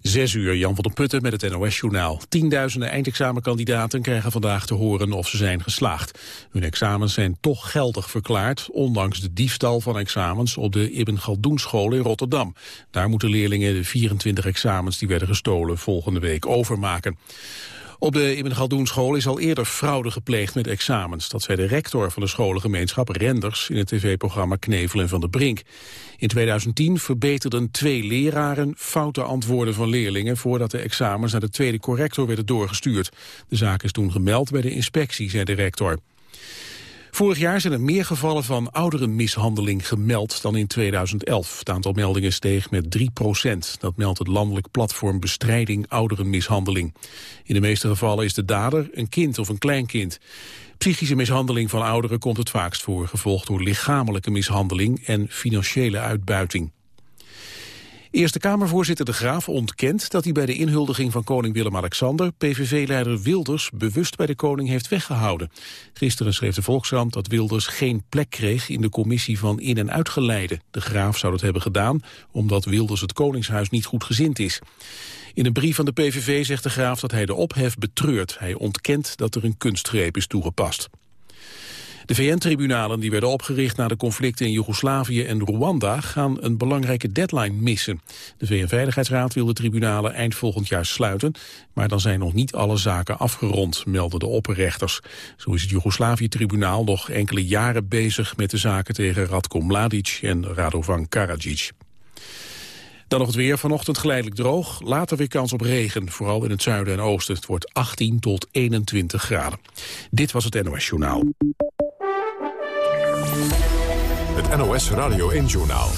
Zes uur, Jan van der Putten met het NOS-journaal. Tienduizenden eindexamenkandidaten krijgen vandaag te horen of ze zijn geslaagd. Hun examens zijn toch geldig verklaard, ondanks de diefstal van examens op de Ibn Galdoen school in Rotterdam. Daar moeten leerlingen de 24 examens die werden gestolen volgende week overmaken. Op de Ibn Galdoen school is al eerder fraude gepleegd met examens. Dat zei de rector van de scholengemeenschap Renders in het tv-programma Knevel en Van der Brink. In 2010 verbeterden twee leraren foute antwoorden van leerlingen voordat de examens naar de tweede corrector werden doorgestuurd. De zaak is toen gemeld bij de inspectie, zei de rector. Vorig jaar zijn er meer gevallen van ouderenmishandeling gemeld dan in 2011. Het aantal meldingen steeg met 3 procent. Dat meldt het landelijk platform Bestrijding Ouderenmishandeling. In de meeste gevallen is de dader een kind of een kleinkind. Psychische mishandeling van ouderen komt het vaakst voor, gevolgd door lichamelijke mishandeling en financiële uitbuiting. Eerste Kamervoorzitter De Graaf ontkent dat hij bij de inhuldiging van koning Willem-Alexander PVV-leider Wilders bewust bij de koning heeft weggehouden. Gisteren schreef de Volkskrant dat Wilders geen plek kreeg in de commissie van in- en uitgeleide. De Graaf zou dat hebben gedaan omdat Wilders het koningshuis niet goed gezind is. In een brief van de PVV zegt de Graaf dat hij de ophef betreurt. Hij ontkent dat er een kunstgreep is toegepast. De VN-tribunalen die werden opgericht na de conflicten in Joegoslavië en Rwanda gaan een belangrijke deadline missen. De VN-veiligheidsraad wil de tribunalen eind volgend jaar sluiten, maar dan zijn nog niet alle zaken afgerond, melden de opperrechters. Zo is het Joegoslavië-tribunaal nog enkele jaren bezig met de zaken tegen Radko Mladic en Radovan Karadzic. Dan nog het weer. Vanochtend geleidelijk droog. Later weer kans op regen. Vooral in het zuiden en oosten. Het wordt 18 tot 21 graden. Dit was het NOS Journaal. Het NOS Radio 1-journaal.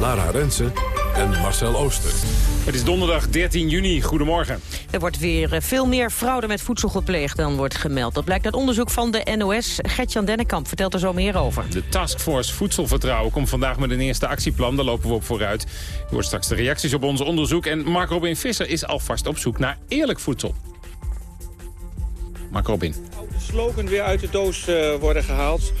Lara Rensen en Marcel Ooster. Het is donderdag 13 juni. Goedemorgen. Er wordt weer eh, veel meer fraude met voedsel gepleegd dan wordt gemeld. Dat blijkt uit onderzoek van de NOS. Gertjan Dennekamp vertelt er zo meer over. De Taskforce Voedselvertrouwen komt vandaag met een eerste actieplan. Daar lopen we op vooruit. Je hoort straks de reacties op ons onderzoek. En Mark Robin Visser is alvast op zoek naar eerlijk voedsel. Mark Robin. De slogan weer uit de doos uh, worden gehaald.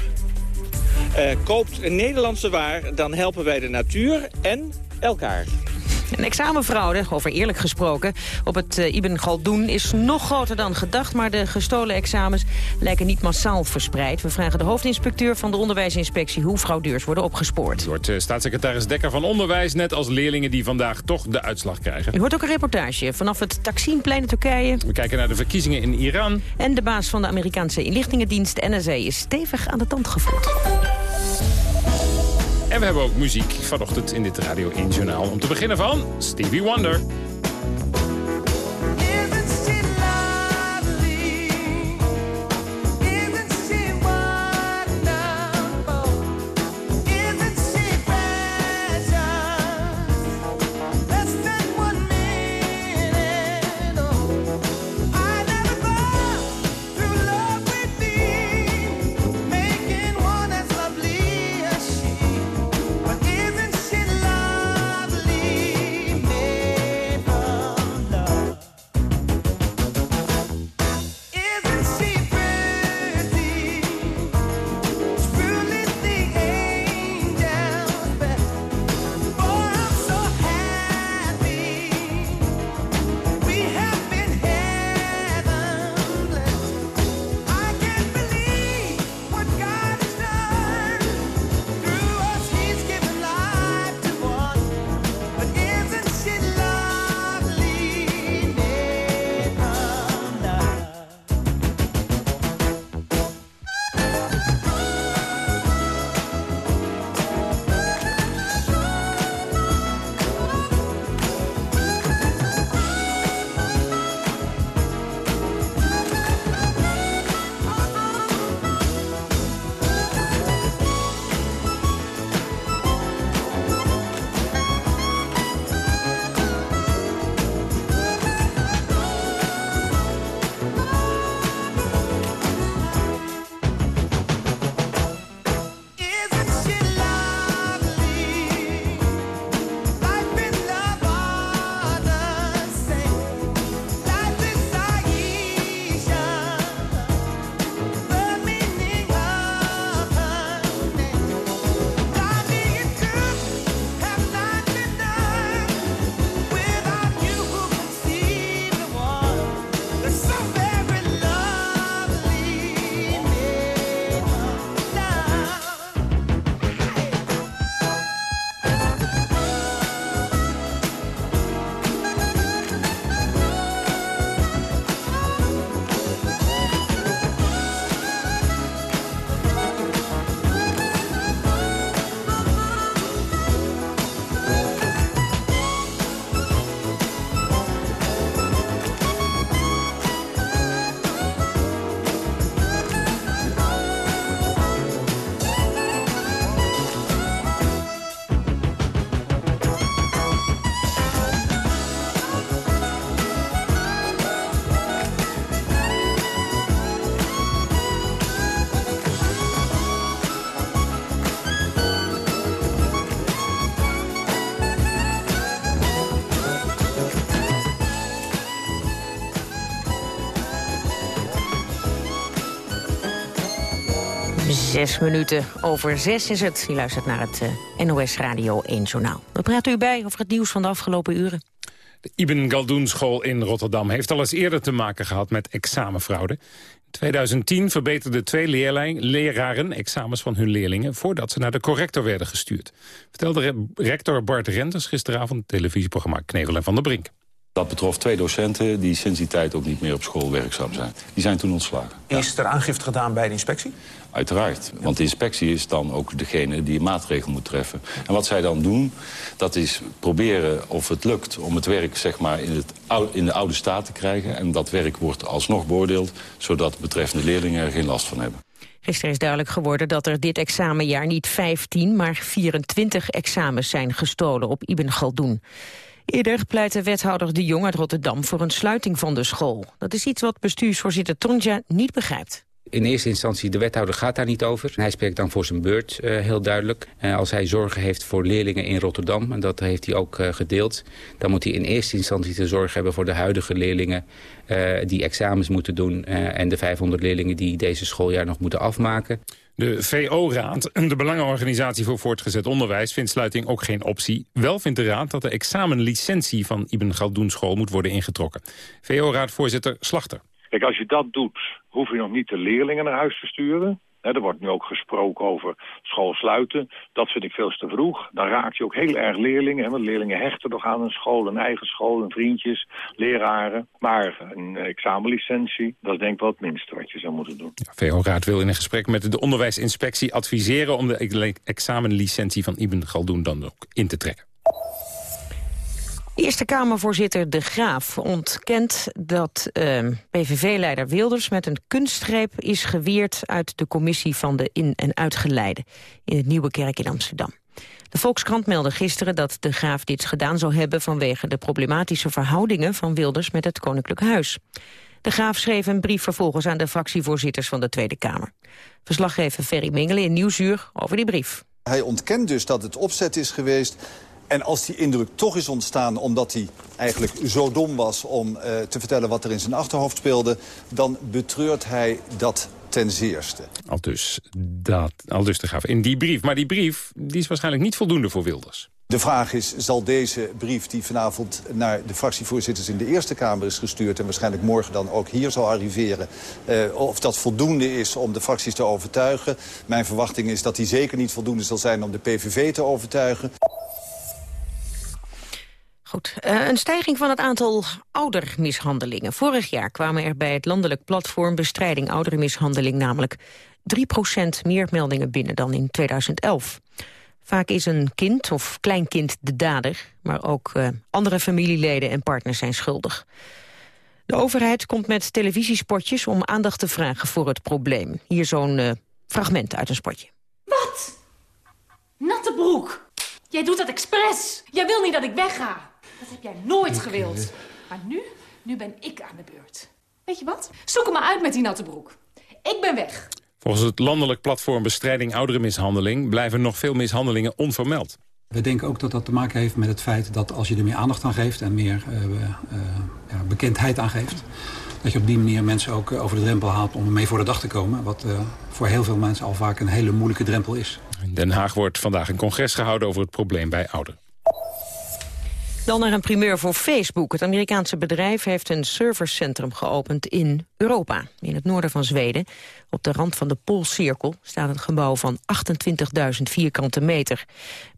Uh, koopt een Nederlandse waar, dan helpen wij de natuur en elkaar. Een examenfraude, over eerlijk gesproken, op het uh, Ibn Galdoen is nog groter dan gedacht, maar de gestolen examens lijken niet massaal verspreid. We vragen de hoofdinspecteur van de onderwijsinspectie hoe fraudeurs worden opgespoord. U hoort uh, staatssecretaris Dekker van Onderwijs, net als leerlingen die vandaag toch de uitslag krijgen. U hoort ook een reportage vanaf het Taksimplein in Turkije. We kijken naar de verkiezingen in Iran. En de baas van de Amerikaanse inlichtingendienst NSA is stevig aan de tand gevoerd. En we hebben ook muziek vanochtend in dit Radio 1 Journaal. Om te beginnen van Stevie Wonder. Zes minuten over zes is het. U luistert naar het uh, NOS Radio 1 Journaal. We praten u bij over het nieuws van de afgelopen uren. De Ibn Galdoen School in Rotterdam heeft al eens eerder te maken gehad met examenfraude. In 2010 verbeterden twee leraren examens van hun leerlingen... voordat ze naar de corrector werden gestuurd. Vertelde rector Bart Renters gisteravond het televisieprogramma Knevel en Van der Brink. Dat betrof twee docenten die sinds die tijd ook niet meer op school werkzaam zijn. Die zijn toen ontslagen. Is er aangifte gedaan bij de inspectie? Uiteraard, want de inspectie is dan ook degene die maatregel moet treffen. En wat zij dan doen, dat is proberen of het lukt om het werk zeg maar, in, het, in de oude staat te krijgen. En dat werk wordt alsnog beoordeeld, zodat de betreffende leerlingen er geen last van hebben. Gisteren is duidelijk geworden dat er dit examenjaar niet 15, maar 24 examens zijn gestolen op Ibn Galdoen. Eerder pleitte wethouder De Jong uit Rotterdam voor een sluiting van de school. Dat is iets wat bestuursvoorzitter Tonja niet begrijpt. In eerste instantie, de wethouder gaat daar niet over. Hij spreekt dan voor zijn beurt uh, heel duidelijk. Uh, als hij zorgen heeft voor leerlingen in Rotterdam, en dat heeft hij ook uh, gedeeld... dan moet hij in eerste instantie de zorg hebben voor de huidige leerlingen... die examens moeten doen en de 500 leerlingen die deze schooljaar nog moeten afmaken. De VO-raad, de Belangenorganisatie voor Voortgezet Onderwijs... vindt sluiting ook geen optie. Wel vindt de raad dat de examenlicentie van Ibn Galdoen school moet worden ingetrokken. VO-raadvoorzitter Slachter. Kijk, als je dat doet, hoef je nog niet de leerlingen naar huis te sturen. er wordt nu ook gesproken over school sluiten. Dat vind ik veel te vroeg. Dan raak je ook heel erg leerlingen. want leerlingen hechten nog aan een school, een eigen school, een vriendjes, leraren. Maar een examenlicentie, dat is denk ik wel het minste wat je zou moeten doen. Ja, VO-raad wil in een gesprek met de onderwijsinspectie adviseren... om de examenlicentie van Ibn Galdoen dan ook in te trekken. Eerste Kamervoorzitter De Graaf ontkent dat uh, PVV-leider Wilders met een kunstgreep is geweerd uit de commissie van de in- en uitgeleide in het Nieuwe Kerk in Amsterdam. De Volkskrant meldde gisteren dat De Graaf dit gedaan zou hebben vanwege de problematische verhoudingen van Wilders met het Koninklijk Huis. De Graaf schreef een brief vervolgens aan de fractievoorzitters van de Tweede Kamer. Verslaggever Ferry Mingelen in Nieuwsuur over die brief. Hij ontkent dus dat het opzet is geweest en als die indruk toch is ontstaan omdat hij eigenlijk zo dom was... om uh, te vertellen wat er in zijn achterhoofd speelde... dan betreurt hij dat ten zeerste. Al dus, dat, al dus te gaaf. In die brief. Maar die brief die is waarschijnlijk niet voldoende voor Wilders. De vraag is, zal deze brief die vanavond naar de fractievoorzitters in de Eerste Kamer is gestuurd... en waarschijnlijk morgen dan ook hier zal arriveren... Uh, of dat voldoende is om de fracties te overtuigen. Mijn verwachting is dat die zeker niet voldoende zal zijn om de PVV te overtuigen. Goed, uh, een stijging van het aantal oudermishandelingen. Vorig jaar kwamen er bij het landelijk platform Bestrijding Ouderenmishandeling namelijk 3% meer meldingen binnen dan in 2011. Vaak is een kind of kleinkind de dader, maar ook uh, andere familieleden en partners zijn schuldig. De overheid komt met televisiespotjes om aandacht te vragen voor het probleem. Hier zo'n uh, fragment uit een spotje. Wat? Natte broek! Jij doet dat expres! Jij wil niet dat ik wegga! Dat heb jij nooit gewild. Maar nu, nu ben ik aan de beurt. Weet je wat? Zoek hem maar uit met die natte broek. Ik ben weg. Volgens het landelijk platform Bestrijding Ouderenmishandeling... blijven nog veel mishandelingen onvermeld. We denken ook dat dat te maken heeft met het feit dat als je er meer aandacht aan geeft... en meer uh, uh, ja, bekendheid aan geeft... dat je op die manier mensen ook over de drempel haalt om ermee voor de dag te komen. Wat uh, voor heel veel mensen al vaak een hele moeilijke drempel is. In Den Haag wordt vandaag een congres gehouden over het probleem bij ouderen. Dan naar een primeur voor Facebook. Het Amerikaanse bedrijf heeft een servercentrum geopend in Europa. In het noorden van Zweden. Op de rand van de Poolcirkel staat een gebouw van 28.000 vierkante meter.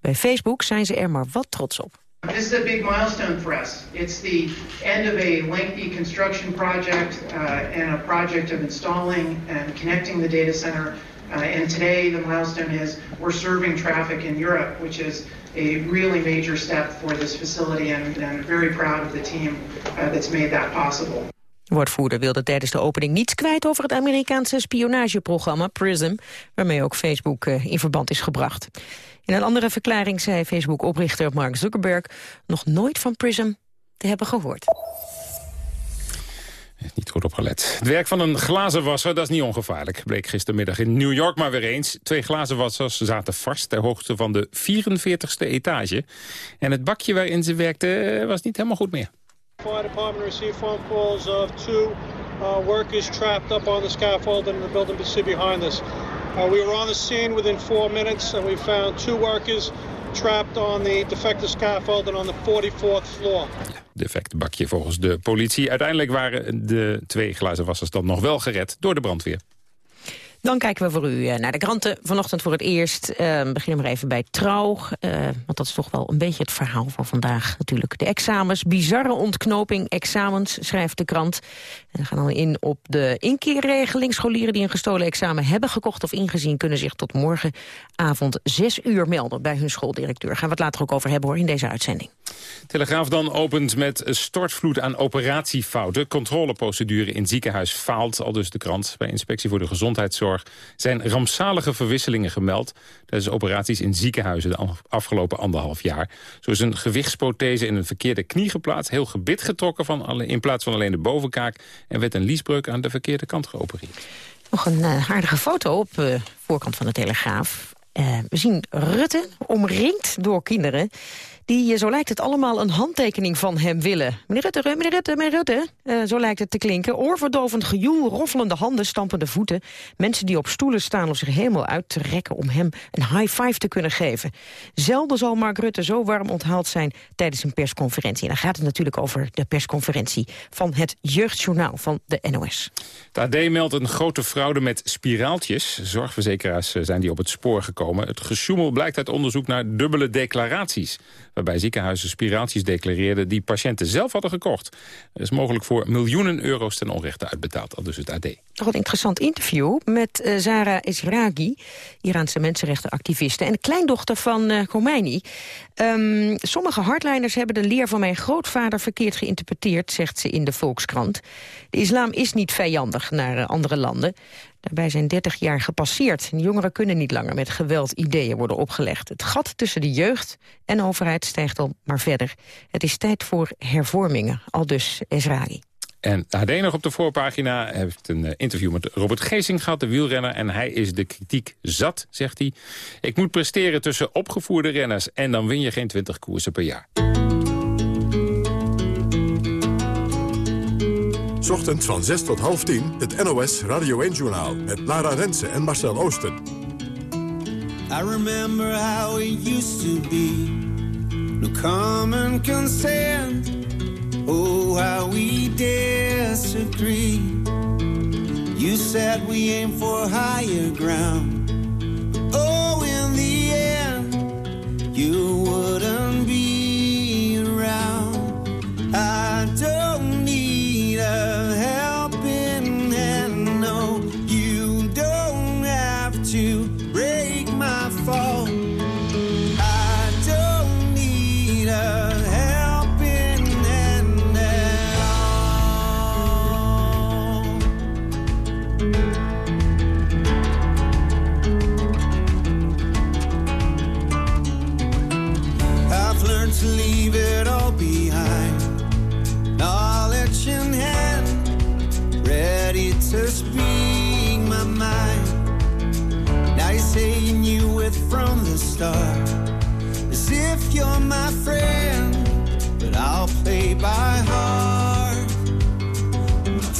Bij Facebook zijn ze er maar wat trots op. This is a big milestone for us. It's the end of a lengthy construction project uh, and a project of installing and connecting the data center. Uh, and today the milestone is we're serving traffic in Europe, which is a really major step for this facility and, I'm very proud of the team uh, that's made that possible. Woordvoerder wilde tijdens de opening niets kwijt over het Amerikaanse spionageprogramma PRISM, waarmee ook Facebook uh, in verband is gebracht. In een andere verklaring zei Facebook-oprichter Mark Zuckerberg nog nooit van PRISM te hebben gehoord. Niet goed opgelet. Het werk van een glazenwasser, dat is niet ongevaarlijk. Bleek gistermiddag in New York maar weer eens. Twee glazenwassers zaten vast ter hoogte van de 44ste etage. En het bakje waarin ze werkten was niet helemaal goed meer. Fire department received phone calls of two uh, workers trapped up on the scaffold in the building behind us. Uh, we were on the scene within four minutes and we found two workers trapped on the defective scaffolding on the 44th floor. Defect bakje volgens de politie. Uiteindelijk waren de twee glazenwassers dan nog wel gered door de brandweer. Dan kijken we voor u eh, naar de kranten. Vanochtend voor het eerst. Uh, beginnen maar even bij Trouw. Uh, want dat is toch wel een beetje het verhaal van vandaag natuurlijk. De examens, bizarre ontknoping examens, schrijft de krant. En we gaan dan in op de inkeerregeling. Scholieren die een gestolen examen hebben gekocht of ingezien... kunnen zich tot morgenavond zes uur melden bij hun schooldirecteur. Gaan we het later ook over hebben hoor in deze uitzending. Telegraaf dan opent met stortvloed aan operatiefouten. Controleprocedure in ziekenhuis faalt, al dus de krant. Bij Inspectie voor de Gezondheidszorg zijn rampzalige verwisselingen gemeld... tijdens operaties in ziekenhuizen de afgelopen anderhalf jaar. Zo is een gewichtsprothese in een verkeerde knie geplaatst... heel gebit getrokken van alle, in plaats van alleen de bovenkaak... en werd een liesbreuk aan de verkeerde kant geopereerd. Nog een uh, aardige foto op de uh, voorkant van de Telegraaf. Uh, we zien Rutte omringd door kinderen die, eh, zo lijkt het allemaal, een handtekening van hem willen. Meneer Rutte, meneer Rutte, meneer Rutte. Uh, zo lijkt het te klinken. Oorverdovend gejoel, roffelende handen, stampende voeten. Mensen die op stoelen staan om zich helemaal uit te rekken... om hem een high five te kunnen geven. Zelden zal Mark Rutte zo warm onthaald zijn tijdens een persconferentie. En dan gaat het natuurlijk over de persconferentie van het Jeugdjournaal van de NOS. De AD meldt een grote fraude met spiraaltjes. Zorgverzekeraars eh, zijn die op het spoor gekomen. Het gesjoemel blijkt uit onderzoek naar dubbele declaraties waarbij ziekenhuizen spiraaltjes declareerden die patiënten zelf hadden gekocht. Dat is mogelijk voor miljoenen euro's ten onrechte uitbetaald, al dus het AD. Toch een interessant interview met uh, Zara Esragi, Iraanse mensenrechtenactiviste en kleindochter van uh, Khomeini. Um, sommige hardliners hebben de leer van mijn grootvader verkeerd geïnterpreteerd, zegt ze in de Volkskrant. De islam is niet vijandig naar uh, andere landen. Daarbij zijn 30 jaar gepasseerd. En jongeren kunnen niet langer met geweld ideeën worden opgelegd. Het gat tussen de jeugd en overheid stijgt al maar verder. Het is tijd voor hervormingen, al dus Esrari. En AD nog op de voorpagina heeft een interview met Robert Geesing gehad, de wielrenner. En hij is de kritiek zat, zegt hij. Ik moet presteren tussen opgevoerde renners en dan win je geen 20 koersen per jaar. Ochtends van 6 tot half 10 het NOS Radio 1-journaal met Lara Rensen en Marcel Oosten. I remember how it used to be. No common consent. Oh, how we disagree. You said we aim for higher ground. Oh, in the end, you wouldn't be it all behind. Knowledge in hand, ready to speak my mind. Now you're saying you with from the start, as if you're my friend, but I'll play by heart. I'm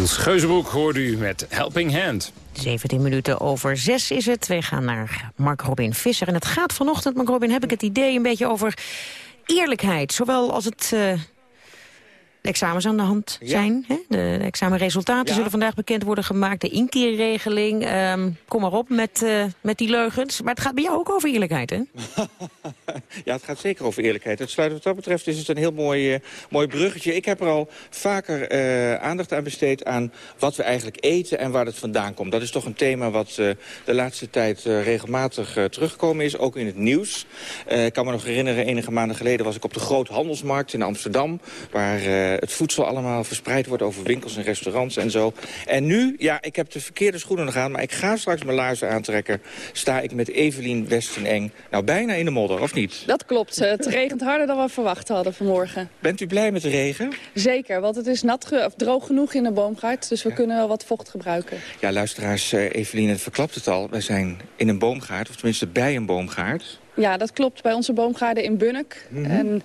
Niels Geuzenbroek hoorde u met Helping Hand. 17 minuten over 6 is het. We gaan naar Mark Robin Visser. En het gaat vanochtend, Mark Robin, heb ik het idee een beetje over eerlijkheid. Zowel als het uh, de examens aan de hand zijn. Hè? De, de, examenresultaten zullen vandaag bekend worden gemaakt. De inkeerregeling. Um, kom maar op met, uh, met die leugens. Maar het gaat bij jou ook over eerlijkheid, hè? ja, het gaat zeker over eerlijkheid. Het sluit wat dat betreft is het een heel mooi, uh, mooi bruggetje. Ik heb er al vaker uh, aandacht aan besteed aan wat we eigenlijk eten en waar het vandaan komt. Dat is toch een thema wat de laatste tijd regelmatig teruggekomen is. Ook in het nieuws. ik kan me nog herinneren, enige maanden geleden was ik op de Groothandelsmarkt in Amsterdam. Waar het voedsel allemaal verspreid wordt over winkels en restaurants en zo. En nu, ja, ik heb de verkeerde schoenen aan... maar ik ga straks mijn laarzen aantrekken. Sta ik met Evelien Westeneng nou bijna in de modder, of niet? Dat klopt. Het regent harder dan we verwacht hadden vanmorgen. Bent u blij met de regen? Zeker, want het is nat of droog genoeg in de boomgaard. Dus we ja. kunnen wel wat vocht gebruiken. Ja, luisteraars, uh, Evelien, het verklapt het al. Wij zijn in een boomgaard, of tenminste bij een boomgaard. Ja, dat klopt. Bij onze boomgaarden in Bunnik. Mm -hmm. En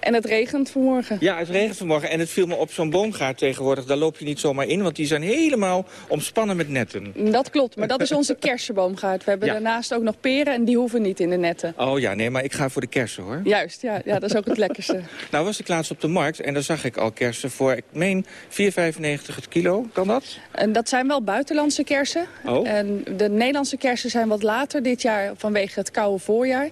en het regent vanmorgen. Ja, het regent vanmorgen. En het viel me op zo'n boomgaard tegenwoordig. Daar loop je niet zomaar in, want die zijn helemaal omspannen met netten. Dat klopt, maar dat is onze kersenboomgaard. We hebben ja. daarnaast ook nog peren en die hoeven niet in de netten. Oh ja, nee, maar ik ga voor de kersen hoor. Juist, ja, ja dat is ook het lekkerste. nou was ik laatst op de markt en daar zag ik al kersen voor, ik meen 4,95 het kilo. Kan dat? En dat zijn wel buitenlandse kersen. Oh. En de Nederlandse kersen zijn wat later dit jaar vanwege het koude voorjaar.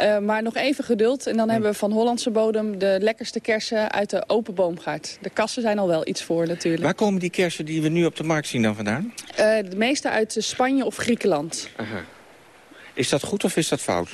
Uh, maar nog even geduld en dan hm. hebben we van Hollandse bodem de lekkerste kersen uit de open boomgaard. De kassen zijn al wel iets voor natuurlijk. Waar komen die kersen die we nu op de markt zien dan vandaan? Uh, de meeste uit Spanje of Griekenland. Aha. Is dat goed of is dat fout?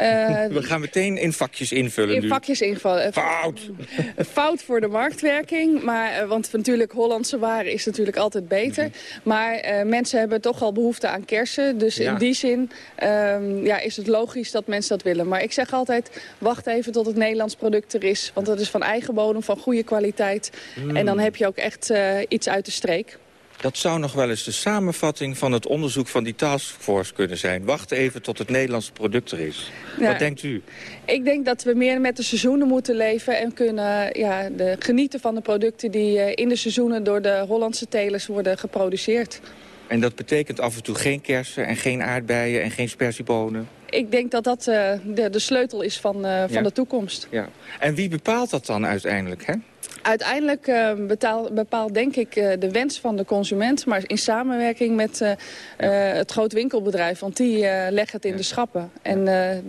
Uh, we gaan meteen in vakjes invullen in nu. vakjes invullen. Fout! Fout voor de marktwerking. Maar, uh, want natuurlijk Hollandse waren is natuurlijk altijd beter. Mm -hmm. Maar mensen hebben toch al behoefte aan kersen. Dus ja. in die zin um, ja, is het logisch dat mensen dat willen. Maar ik zeg altijd, wacht even tot het Nederlands product er is. Want dat is van eigen bodem, van goede kwaliteit. Mm. En dan heb je ook echt iets uit de streek. Dat zou nog wel eens de samenvatting van het onderzoek van die taskforce kunnen zijn. Wacht even tot het Nederlandse product er is. Wat denkt u? Ik denk dat we meer met de seizoenen moeten leven... en kunnen ja, de, genieten van de producten die uh, in de seizoenen... door de Hollandse telers worden geproduceerd. En dat betekent af en toe geen kersen en geen aardbeien en geen spersiebonen? Ik denk dat dat uh, de, de, sleutel is van, uh, van ja. de toekomst. Ja. En wie bepaalt dat dan uiteindelijk, hè? Uiteindelijk uh, betaal, bepaalt denk ik uh, de wens van de consument... maar in samenwerking met uh, ja. het grootwinkelbedrijf. Want die leggen het in ja. de schappen. En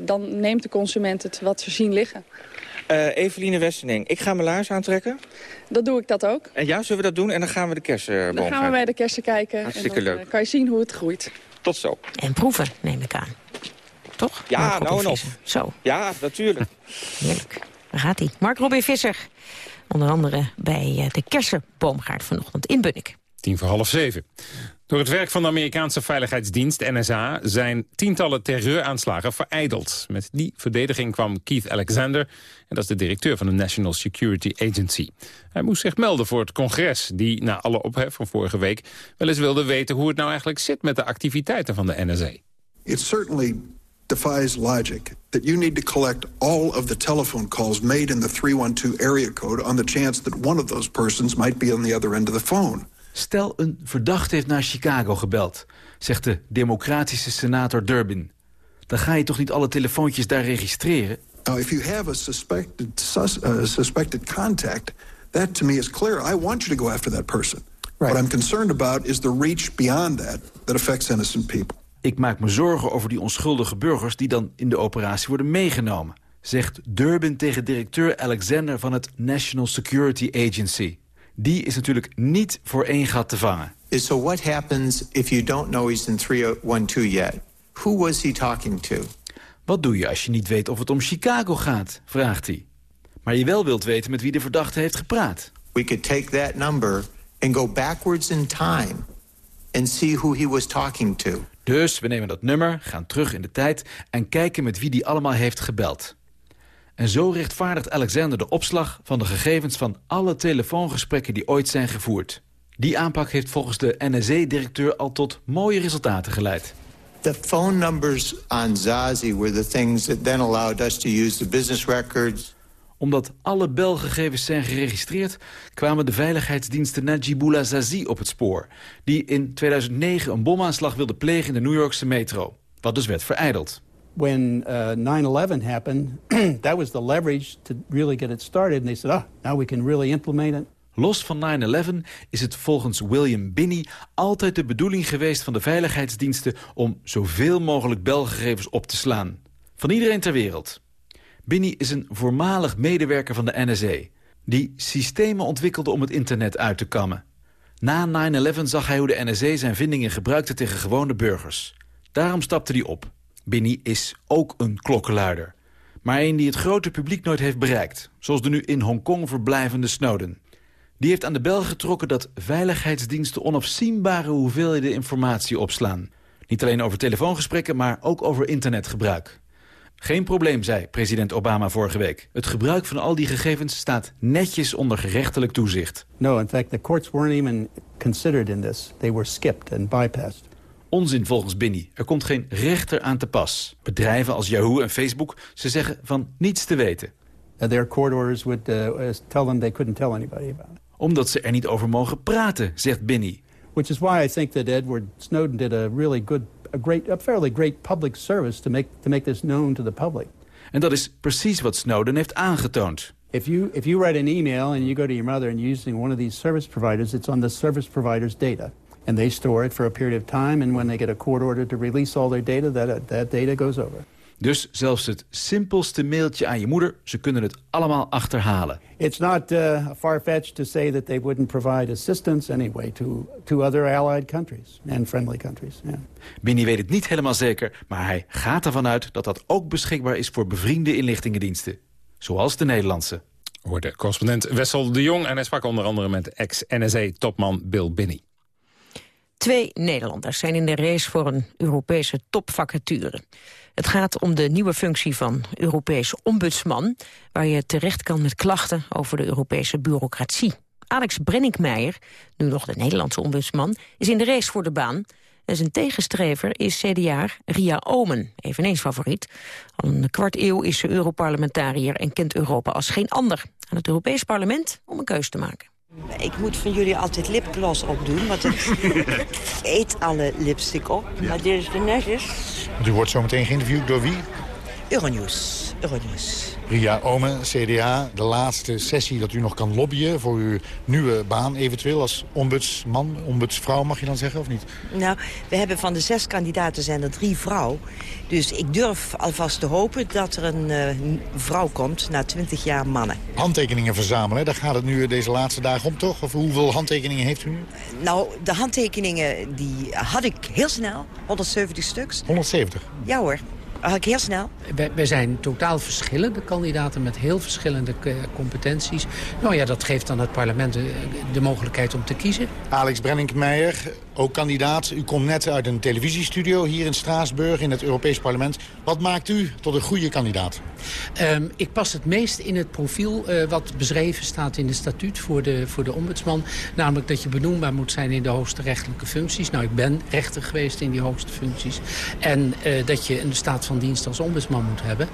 dan neemt de consument het wat ze zien liggen. Eveline Westerning, ik ga mijn laars aantrekken. Dat doe ik dat ook. En ja, zullen we dat doen? En dan gaan we de kersenboom Dan gaan we bij de kersen kijken. Hartstikke en dan, leuk. kan je zien hoe het groeit. Tot zo. En proeven, neem ik aan. Toch? Ja, Mark nou en Robin of. Visser. Zo, Ja, natuurlijk. heerlijk. Daar gaat hij. Mark Robin Visser. Onder andere bij eh, de kersenboomgaard vanochtend in Bunnik. Tien voor half zeven. Door het werk van de Amerikaanse veiligheidsdienst NSA zijn tientallen terreuraanslagen vereideld. Met die verdediging kwam Keith Alexander, en dat is de directeur van de National Security Agency. Hij moest zich melden voor het congres, die na alle ophef van vorige week wel eens wilde weten hoe het nou eigenlijk zit met de activiteiten van de NSA. It certainly defies logic that you need to collect all of the telephone calls made in the 312 area code on the chance that one of those persons might be on the other end of the phone. Stel een verdachte heeft naar Chicago gebeld, zegt de democratische senator Durbin. Dan ga je toch niet alle telefoontjes daar registreren? Now, if you have a suspected, sus uh, suspected contact, that to me is clear. I want you to go after that person. Right. What I'm concerned about is the reach beyond that that affects innocent people. Ik maak me zorgen over die onschuldige burgers die dan in de operatie worden meegenomen, zegt Durbin tegen directeur Alexander van het National Security Agency. Die is natuurlijk niet voor één gat te vangen. So what happens if you don't know he's in 312 yet? Who was he talking to? Wat doe je als je niet weet of het om Chicago gaat, vraagt hij. Maar je wel wilt weten met wie de verdachte heeft gepraat. We could take that number and go backwards in time and see who he was talking to. Dus we nemen dat nummer, gaan terug in de tijd... en kijken met wie die allemaal heeft gebeld. En zo rechtvaardigt Alexander de opslag van de gegevens... van alle telefoongesprekken die ooit zijn gevoerd. Die aanpak heeft volgens de NSA-directeur al tot mooie resultaten geleid. The phone numbers on Zazi were the things that then allowed us to use the business records... Omdat alle belgegevens zijn geregistreerd... kwamen de veiligheidsdiensten Najibullah Zazi op het spoor... die in 2009 een bomaanslag wilde plegen in de New Yorkse metro. Wat dus werd vereideld. When uh, 9-11 happened, that was the leverage to really get it started. And they said, oh, now we can really implement it. Los van 9-11 is het volgens William Binney altijd de bedoeling geweest van de veiligheidsdiensten om zoveel mogelijk belgegevens op te slaan. Van iedereen ter wereld. Binney is een voormalig medewerker van de NSA, die systemen ontwikkelde om het internet uit te kammen. Na 9-11 zag hij hoe de NSA zijn vindingen gebruikte tegen gewone burgers. Daarom stapte hij op. Binney is ook een klokkenluider. Maar een die het grote publiek nooit heeft bereikt. Zoals de nu in Hongkong verblijvende Snowden. Die heeft aan de bel getrokken dat veiligheidsdiensten onafzienbare hoeveelheden informatie opslaan. Niet alleen over telefoongesprekken, maar ook over internetgebruik. Geen probleem, zei president Obama vorige week. Het gebruik van al die gegevens staat netjes onder gerechtelijk toezicht. No, in fact, the courts weren't even considered in this. They were skipped and bypassed. Onzin volgens Binney. Er komt geen rechter aan te pas. Bedrijven als Yahoo en Facebook, ze zeggen van niets te weten. Uh, their court orders would uh, tell them they couldn't tell anybody about it. Omdat ze er niet over mogen praten, zegt Binney. Which is why I think that Edward Snowden did a really good, a great, a fairly great public service to make to make this known to the public. En dat is precies wat Snowden heeft aangetoond. If you if you write an email and you go to your mother and you're using one of these service providers, it's on the service provider's data. And they store it for a period of time. And when they get a court order to release all their data, that, that data goes over. Dus zelfs het simpelste mailtje aan je moeder, ze kunnen het allemaal achterhalen. It's not uh, far-fetched to say that they wouldn't provide assistance anyway to, to other allied countries and friendly countries. Yeah. Weet het niet helemaal zeker, maar hij gaat ervan uit dat dat ook beschikbaar is voor bevriende inlichtingendiensten. Zoals de Nederlandse. Hoorde correspondent Wessel de Jong en hij sprak onder andere met ex-NSA-topman Bill Binney. Twee Nederlanders zijn in de race voor een Europese topvacature. Het gaat om de nieuwe functie van Europees ombudsman... waar je terecht kan met klachten over de Europese bureaucratie. Alex Brenninkmeijer, nu nog de Nederlandse ombudsman... is in de race voor de baan. En zijn tegenstrever is CDA Ria Omen, eveneens favoriet. Al een kwart eeuw is ze Europarlementariër en kent Europa als geen ander. Aan het Europees Parlement om een keus te maken. Ik moet van jullie altijd lipgloss opdoen, want het eet alle lipstick op. Maar dit is de netjes. U wordt zometeen geïnterviewd door wie? Euronews. Ria Omen, CDA, de laatste sessie dat u nog kan lobbyen... voor uw nieuwe baan eventueel als ombudsman, ombudsvrouw mag je dan zeggen, of niet? Nou, we hebben van de zes kandidaten zijn er drie vrouw. Dus ik durf alvast te hopen dat er een uh, vrouw komt na twintig jaar mannen. Handtekeningen verzamelen, daar gaat het nu deze laatste dagen om, toch? Of hoeveel handtekeningen heeft u nu? Nou, de handtekeningen die had ik heel snel, 170 stuks. 170? Ja hoor. Ik heel snel. Wij, zijn totaal verschillende kandidaten met heel verschillende competenties. Nou ja, dat geeft dan het parlement de, de mogelijkheid om te kiezen. Alex Brenninkmeijer, ook kandidaat. U komt net uit een televisiestudio hier in Straatsburg in het Europees Parlement. Wat maakt u tot een goede kandidaat? Um, ik pas het meest in het profiel uh, wat beschreven staat in de statuut voor de, voor de ombudsman. Namelijk dat je benoembaar moet zijn in de hoogste rechtelijke functies. Nou, ik ben rechter geweest in die hoogste functies. En uh, dat je een staat van dienst als ombudsman moet hebben.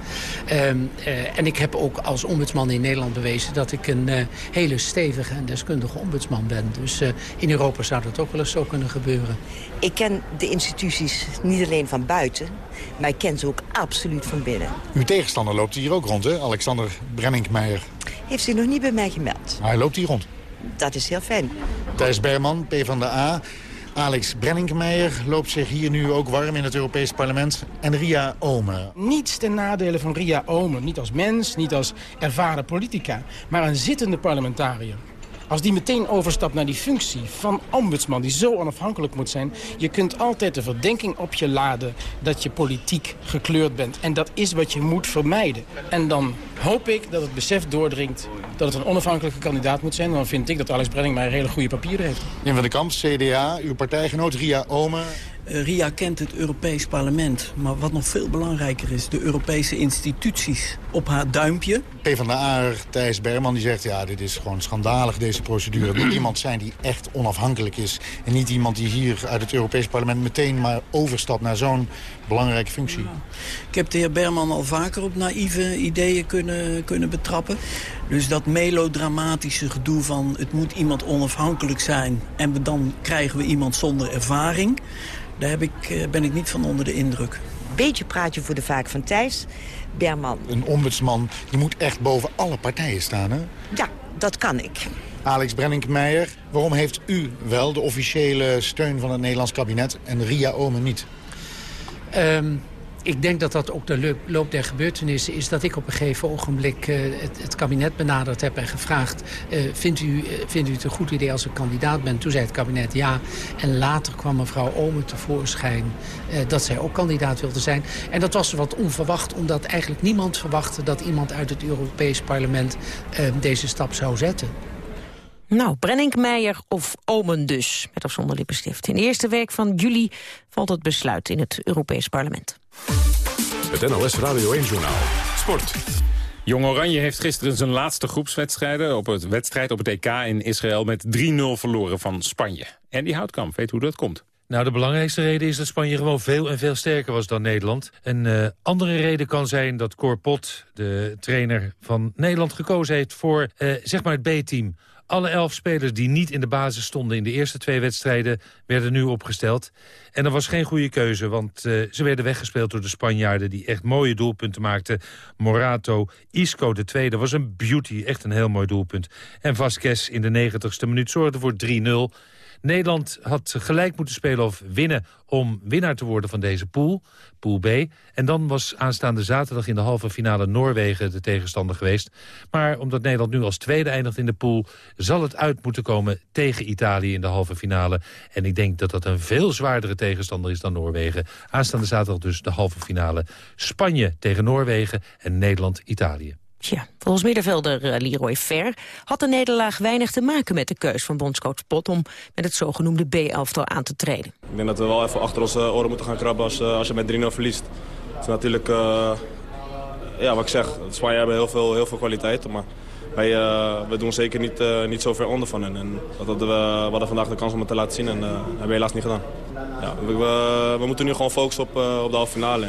Um, uh, en ik heb ook als ombudsman in Nederland bewezen dat ik een hele stevige en deskundige ombudsman ben. Dus in Europa zou dat ook wel eens zo kunnen gebeuren. Ik ken de instituties niet alleen van buiten, maar ik ken ze ook absoluut van binnen. Uw tegenstander loopt hier ook rond, hè? Alexander Brenninkmeijer. Heeft zich nog niet bij mij gemeld. Maar hij loopt hier rond. Dat is heel fijn. Thijs Berman, PvdA. Alex Brenninkmeijer loopt zich hier nu ook warm in het Europees Parlement. En Ria Omen. Niets ten nadele van Ria Omen. Niet als mens, niet als ervaren politica. Maar een zittende parlementariër. Als die meteen overstapt naar die functie van ombudsman... die zo onafhankelijk moet zijn... je kunt altijd de verdenking op je laden dat je politiek gekleurd bent. En dat is wat je moet vermijden. En dan hoop ik dat het besef doordringt dat het een onafhankelijke kandidaat moet zijn. Dan vind ik dat Alex Brenning mij hele goede papieren heeft. Jan van de Kamp, CDA, uw partijgenoot Ria Omen. Uh, Ria kent het Europees Parlement. Maar wat nog veel belangrijker is, de Europese instituties op haar duimpje. PvdA, Thijs Berman, die zegt... ja, dit is gewoon schandalig, deze procedure. Er moet iemand zijn die echt onafhankelijk is. En niet iemand die hier uit het Europees Parlement... meteen maar overstapt naar zo'n belangrijke functie. Ik heb de heer Berman al vaker op naïeve ideeën kunnen, kunnen betrappen. Dus dat melodramatische gedoe van het moet iemand onafhankelijk zijn... en dan krijgen we iemand zonder ervaring... daar heb ik, eh, ben ik niet van onder de indruk. Beetje praatje voor de vaak van Thijs. Berman. Een ombudsman die moet echt boven alle partijen staan, hè? Ja, dat kan ik. Alex Brenninkmeijer, waarom heeft u wel de officiële steun van het Nederlands kabinet... en Ria Omen niet? Um, ik denk dat dat ook de loop der gebeurtenissen is... dat ik op een gegeven ogenblik uh, het, kabinet benaderd heb en gevraagd... Uh, vindt, u, uh, vindt u het een goed idee als ik kandidaat ben? Toen zei het kabinet ja. En later kwam mevrouw Omen tevoorschijn dat zij ook kandidaat wilde zijn. En dat was wat onverwacht, omdat eigenlijk niemand verwachtte... dat iemand uit het Europees parlement deze stap zou zetten. Nou, Brenninkmeijer of Omen dus, met of zonder lippenstift. In de eerste week van juli valt het besluit in het Europees Parlement. Het NOS Radio 1-journaal. Sport. Jong Oranje heeft gisteren zijn laatste groepswedstrijden op het wedstrijd op het EK in Israël met 3-0 verloren van Spanje. En die Houtkamp weet hoe dat komt. Nou, de belangrijkste reden is dat Spanje gewoon veel en veel sterker was dan Nederland. Een uh, andere reden kan zijn dat Cor Pot, de trainer van Nederland, gekozen heeft voor uh, zeg maar het B-team. Alle elf spelers die niet in de basis stonden in de eerste twee wedstrijden... werden nu opgesteld. En dat was geen goede keuze, want uh, ze werden weggespeeld door de Spanjaarden... die echt mooie doelpunten maakten. Morato, Isco de tweede was een beauty, echt een heel mooi doelpunt. En Vasquez in de negentigste minuut zorgde voor 3-0... Nederland had gelijk moeten spelen of winnen om winnaar te worden van deze pool, pool B. En dan was aanstaande zaterdag in de halve finale Noorwegen de tegenstander geweest. Maar omdat Nederland nu als tweede eindigt in de pool... zal het uit moeten komen tegen Italië in de halve finale. En ik denk dat dat een veel zwaardere tegenstander is dan Noorwegen. Aanstaande zaterdag dus de halve finale. Spanje tegen Noorwegen en Nederland-Italië. Volgens middenvelder uh, Leroy Fer had de nederlaag weinig te maken met de keus van bondscoach Pot om met het zogenoemde B-elftal aan te treden. Ik denk dat we wel even achter onze oren moeten gaan krabben als, uh, als je met 3-0 verliest. Het is natuurlijk, uh, ja wat ik zeg, Spanje hebben heel veel, heel veel kwaliteiten, maar wij we doen zeker niet, niet zo ver onder van hen. En dat hadden we, hadden vandaag de kans om het te laten zien en dat hebben we helaas niet gedaan. Ja, we, we, moeten nu gewoon focussen op, op de halve finale.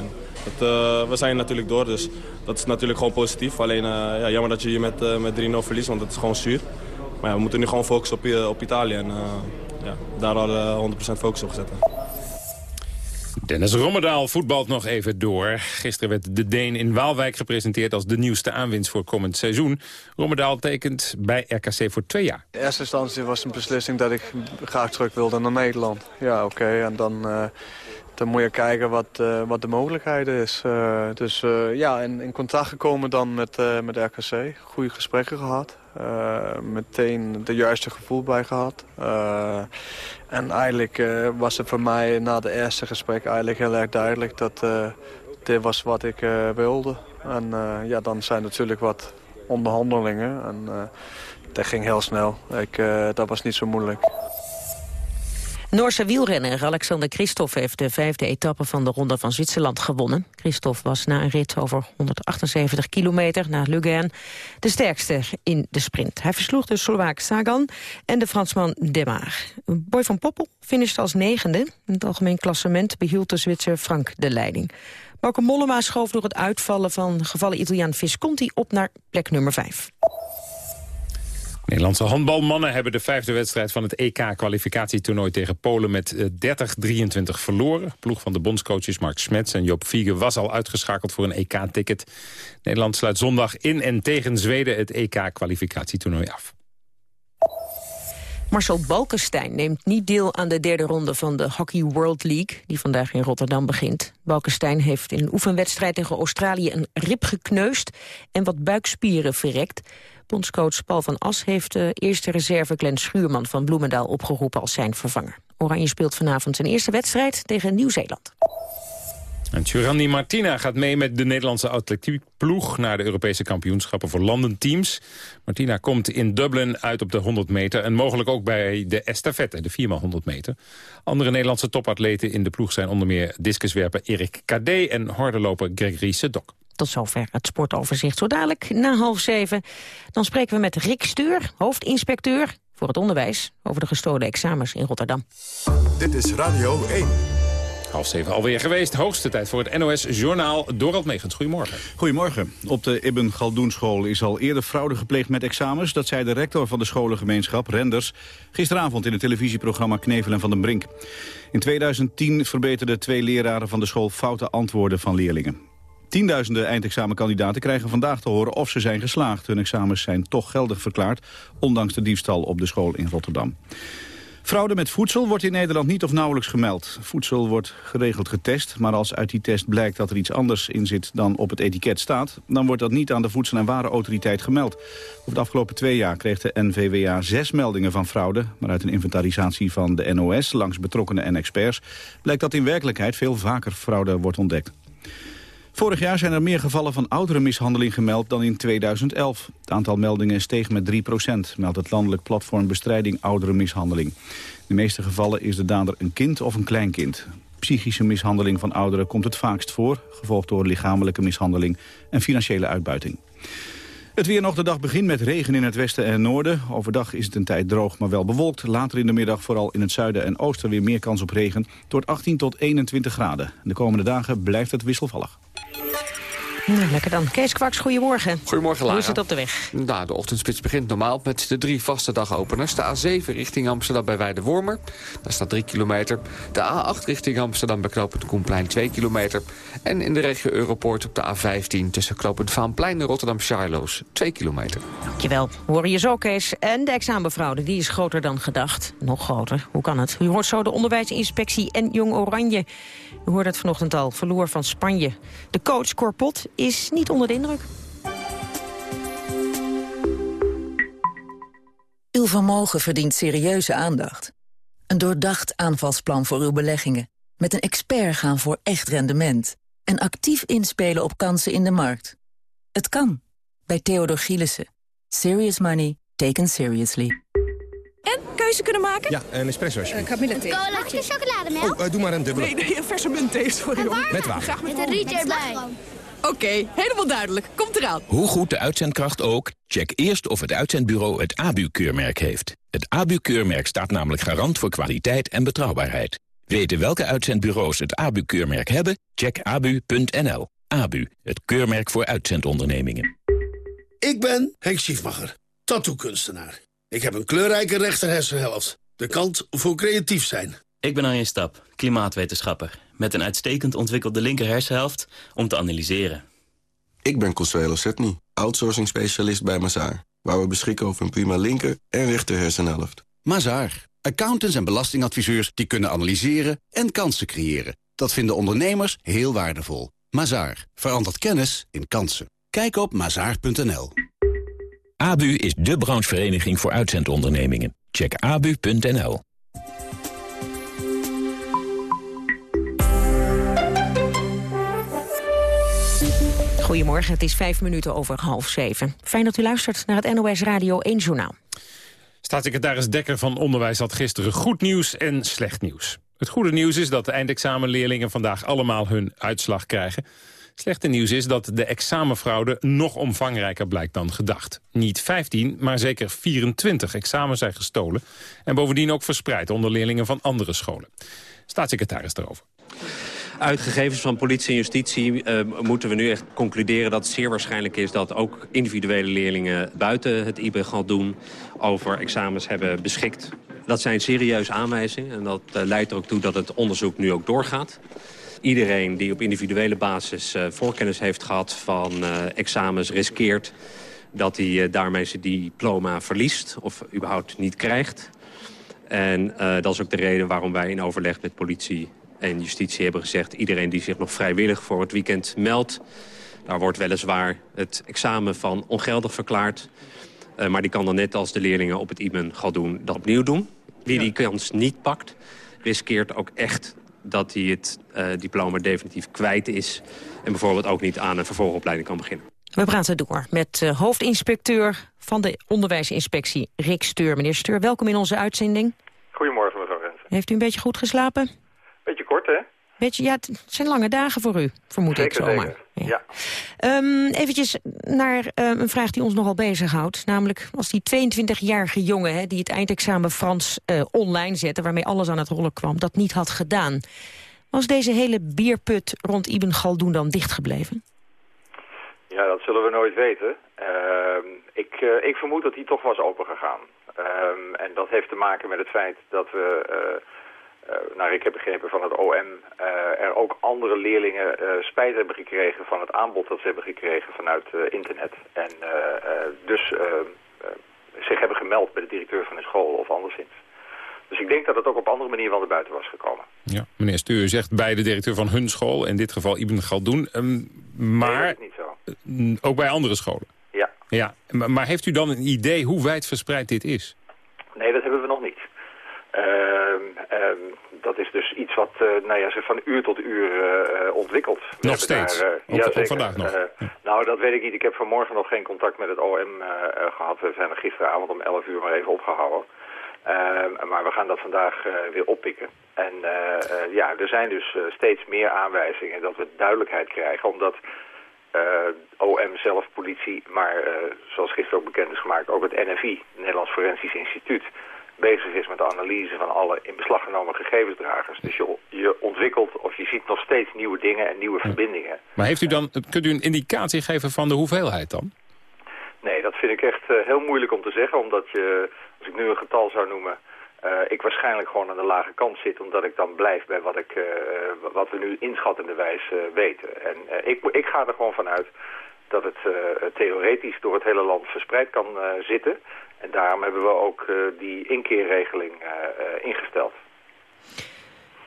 Uh, we zijn natuurlijk door, dus dat is natuurlijk gewoon positief. Alleen uh, ja, jammer dat je hier met, uh, met 3-0 verliest, want het is gewoon zuur. Maar ja, we moeten nu gewoon focussen op, op Italië. En ja, daar we 100% focus op gezet. Dennis Rommedaal voetbalt nog even door. Gisteren werd de Deen in Waalwijk gepresenteerd als de nieuwste aanwinst voor komend seizoen. Rommedaal tekent bij RKC voor twee jaar. In eerste instantie was een beslissing dat ik graag terug wilde naar Nederland. Ja, oké. En dan dan moet je kijken wat, uh, wat de mogelijkheden is. Uh, dus uh, ja, in, in, contact gekomen dan met, met RKC. Goede gesprekken gehad. meteen de juiste gevoel bij gehad. en eigenlijk was het voor mij na de eerste gesprek eigenlijk heel erg duidelijk dat dit was wat ik wilde. En ja, dan zijn natuurlijk wat onderhandelingen. En dat ging heel snel. Ik, dat was niet zo moeilijk. Noorse wielrenner Alexander Christophe heeft de vijfde etappe van de Ronde van Zwitserland gewonnen. Christophe was na een rit over 178 kilometer naar Lugern de sterkste in de sprint. Hij versloeg de Slovaak Sagan en de Fransman Demar. Boy van Poppel finishte als negende. In het algemeen klassement behield de Zwitser Frank de leiding. Bauke Mollema schoof door het uitvallen van gevallen Italiaan Visconti op naar plek nummer 5. Nederlandse handbalmannen hebben de vijfde wedstrijd van het EK-kwalificatietoernooi tegen Polen met 30-23 eh, verloren. Ploeg van de bondscoaches Mark Smets en Joop Fiege was al uitgeschakeld voor een EK-ticket. Nederland sluit zondag in en tegen Zweden het EK-kwalificatietoernooi af. Marcel Balkenstein neemt niet deel aan de derde ronde van de Hockey World League... die vandaag in Rotterdam begint. Balkenstein heeft in een oefenwedstrijd tegen Australië een rib gekneusd... en wat buikspieren verrekt. Bondscoach Paul van As heeft de eerste reserve Glenn Schuurman van Bloemendaal opgeroepen als zijn vervanger. Oranje speelt vanavond zijn eerste wedstrijd tegen Nieuw-Zeeland. En Martina gaat mee met de Nederlandse atletiekploeg... naar de Europese kampioenschappen voor landenteams. Martina komt in Dublin uit op de 100 meter... en mogelijk ook bij de estafette, de 4x100 meter. Andere Nederlandse topatleten in de ploeg zijn onder meer... discuswerper Erik Kadé en hordenloper Gregory Sedok. Tot zover het sportoverzicht. Zo dadelijk na half zeven. Dan spreken we met Rick Stuur, hoofdinspecteur voor het onderwijs... over de gestolen examens in Rotterdam. Dit is Radio 1. Half zeven alweer geweest. Hoogste tijd voor het NOS-journaal. Dorald Megens, goedemorgen. Goedemorgen. Op de Ibn Galdoenschool is al eerder fraude gepleegd met examens. Dat zei de rector van de scholengemeenschap, Renders... gisteravond in het televisieprogramma Knevel en Van den Brink. In 2010 verbeterden twee leraren van de school foute antwoorden van leerlingen. Tienduizenden eindexamenkandidaten krijgen vandaag te horen of ze zijn geslaagd. Hun examens zijn toch geldig verklaard, ondanks de diefstal op de school in Rotterdam. Fraude met voedsel wordt in Nederland niet of nauwelijks gemeld. Voedsel wordt geregeld getest, maar als uit die test blijkt dat er iets anders in zit dan op het etiket staat, dan wordt dat niet aan de Voedsel- en Warenautoriteit gemeld. Over de afgelopen twee jaar kreeg de NVWA zes meldingen van fraude, maar uit een inventarisatie van de NOS langs betrokkenen en experts blijkt dat in werkelijkheid veel vaker fraude wordt ontdekt. Vorig jaar zijn er meer gevallen van ouderenmishandeling gemeld dan in 2011. Het aantal meldingen steeg met 3% meldt het landelijk platform Bestrijding Ouderenmishandeling. In de meeste gevallen is de dader een kind of een kleinkind. Psychische mishandeling van ouderen komt het vaakst voor, gevolgd door lichamelijke mishandeling en financiële uitbuiting. Het weer nog de dag begint met regen in het westen en noorden. Overdag is het een tijd droog, maar wel bewolkt. Later in de middag vooral in het zuiden en oosten weer meer kans op regen. Tot 18 tot 21 graden. De komende dagen blijft het wisselvallig. Nou, lekker dan. Kees Kwaks, goedemorgen. Goedemorgen, Lara. Hoe is het op de weg? Nou, de ochtendspits begint normaal met de drie vaste dagopeners. De A7 richting Amsterdam bij Weidewormer. Daar staat 3 kilometer. De A8 richting Amsterdam bij knooppunt Koenplein 2 kilometer. En in de regio Europoort op de A15 tussen knooppunt Vaanplein en Rotterdam-Charloes 2 kilometer. Dankjewel. Horen je zo, Kees. En de examenfraude, die is groter dan gedacht. Nog groter. Hoe kan het? U hoort zo de onderwijsinspectie en Jong Oranje. U hoorde het vanochtend al, verloor van Spanje. De coach Corpot is niet onder de indruk. Uw vermogen verdient serieuze aandacht. Een doordacht aanvalsplan voor uw beleggingen. Met een expert gaan voor echt rendement. En actief inspelen op kansen in de markt. Het kan. Bij Theodor Gielissen. Serious money taken seriously. En keuze kunnen maken? Ja, een espresso Uh, kamillethee. Mag je chocolademelk? Oh, uh, doe maar een dubbele. Nee, nee, een verse muntthee, sorry hoor. Met water. Graag met, Met een rietje erbij. Oké, helemaal duidelijk. Komt eraan. Hoe goed de uitzendkracht ook, check eerst of het uitzendbureau het ABU-keurmerk heeft. Het ABU-keurmerk staat namelijk garant voor kwaliteit en betrouwbaarheid. Weten welke uitzendbureaus het ABU-keurmerk hebben? Check abu.nl. ABU, het keurmerk voor uitzendondernemingen. Ik ben Henk Schiefmacher, tattoo-kunstenaar. Ik heb een kleurrijke rechterhersenhelft. De kant voor creatief zijn. Ik ben Arjen Stap, klimaatwetenschapper. Met een uitstekend ontwikkelde linker hersenhelft om te analyseren. Ik ben Consuelo Setny, outsourcing specialist bij Mazaar. Waar we beschikken over een prima linker en rechter hersenhelft. Mazaar. Accountants en belastingadviseurs die kunnen analyseren en kansen creëren. Dat vinden ondernemers heel waardevol. Mazaar. Verandert kennis in kansen. Kijk op mazaar.nl. ABU is de branchevereniging voor uitzendondernemingen. Check abu.nl. Goedemorgen, het is vijf minuten over half zeven. Fijn dat u luistert naar het NOS Radio 1 Journaal. Staatssecretaris Dekker van Onderwijs had gisteren goed nieuws en slecht nieuws. Het goede nieuws is dat de eindexamenleerlingen vandaag allemaal hun uitslag krijgen. Slechte nieuws is dat de examenfraude nog omvangrijker blijkt dan gedacht. Niet 15, maar zeker 24 examens zijn gestolen... en bovendien ook verspreid onder leerlingen van andere scholen. Staatssecretaris daarover. Uit gegevens van politie en justitie uh, moeten we nu echt concluderen dat het zeer waarschijnlijk is dat ook individuele leerlingen buiten het IB doen over examens hebben beschikt. Dat zijn serieuze aanwijzingen en dat uh, leidt er ook toe dat het onderzoek nu ook doorgaat. Iedereen die op individuele basis uh, voorkennis heeft gehad van examens riskeert dat hij daarmee zijn diploma verliest of überhaupt niet krijgt. En dat is ook de reden waarom wij in overleg met politie en justitie hebben gezegd... iedereen die zich nog vrijwillig voor het weekend meldt... daar wordt weliswaar het examen van ongeldig verklaard. Uh, maar die kan dan net als de leerlingen op het IBEN gaan doen, dat opnieuw doen. Wie die kans niet pakt, riskeert ook echt dat hij het diploma definitief kwijt is... en bijvoorbeeld ook niet aan een vervolgopleiding kan beginnen. We praten door met uh, hoofdinspecteur van de onderwijsinspectie, Rick Steur. Meneer Steur, welkom in onze uitzending. Goedemorgen, mevrouw Rensen. Heeft u een beetje goed geslapen? Beetje kort, hè? Beetje, ja, het zijn lange dagen voor u, vermoed zeker, ik zomaar. Zeker, ja. Um, eventjes naar um, een vraag die ons nogal bezighoudt. Namelijk als die 22-jarige jongen hè, die het eindexamen Frans uh, online zette... waarmee alles aan het rollen kwam, dat niet had gedaan. Was deze hele bierput rond Ibn Galdoen dan dichtgebleven? Ja, dat zullen we nooit weten. Uh, ik, uh, ik vermoed dat hij toch was opengegaan. En dat heeft te maken met het feit dat we, uh, naar ik heb begrepen van het OM, er ook andere leerlingen spijt hebben gekregen van het aanbod dat ze hebben gekregen vanuit internet. En dus zich hebben gemeld bij de directeur van de school of anderszins. Dus ik denk dat het ook op andere manier wel naar buiten was gekomen. Ja, meneer Stuur zegt bij de directeur van hun school, in dit geval Ibn Galdoen. Um, maar nee, niet zo. ook bij andere scholen? Ja. ja. Maar, maar, heeft u dan een idee hoe wijdverspreid dit is? Nee, dat hebben we nog niet. Uh, uh, dat is dus iets wat uh, nou ja, zich van uur tot uur uh, ontwikkelt. We nog steeds? Daar, ook, ja, ook vandaag nog? Nou, dat weet ik niet. Ik heb vanmorgen nog geen contact met het OM gehad. We zijn er gisteravond om 11 uur maar even opgehouden. Uh, maar we gaan dat vandaag uh, weer oppikken. En uh, ja, er zijn dus steeds meer aanwijzingen dat we duidelijkheid krijgen. Omdat OM zelf, politie, maar zoals gisteren ook bekend is gemaakt... ook het NFI, Nederlands Forensisch Instituut... bezig is met de analyse van alle in beslag genomen gegevensdragers. Dus je, je ontwikkelt of je ziet nog steeds nieuwe dingen en nieuwe verbindingen. Maar heeft u dan, kunt u een indicatie geven van de hoeveelheid dan? Nee, dat vind ik echt heel moeilijk om te zeggen, omdat je als ik nu een getal zou noemen, uh, ik waarschijnlijk gewoon aan de lage kant zit... omdat ik dan blijf bij wat, ik, uh, wat we nu inschattenderwijs uh, weten. En ik, ik ga er gewoon vanuit dat het theoretisch door het hele land verspreid kan zitten. En daarom hebben we ook die inkeerregeling ingesteld.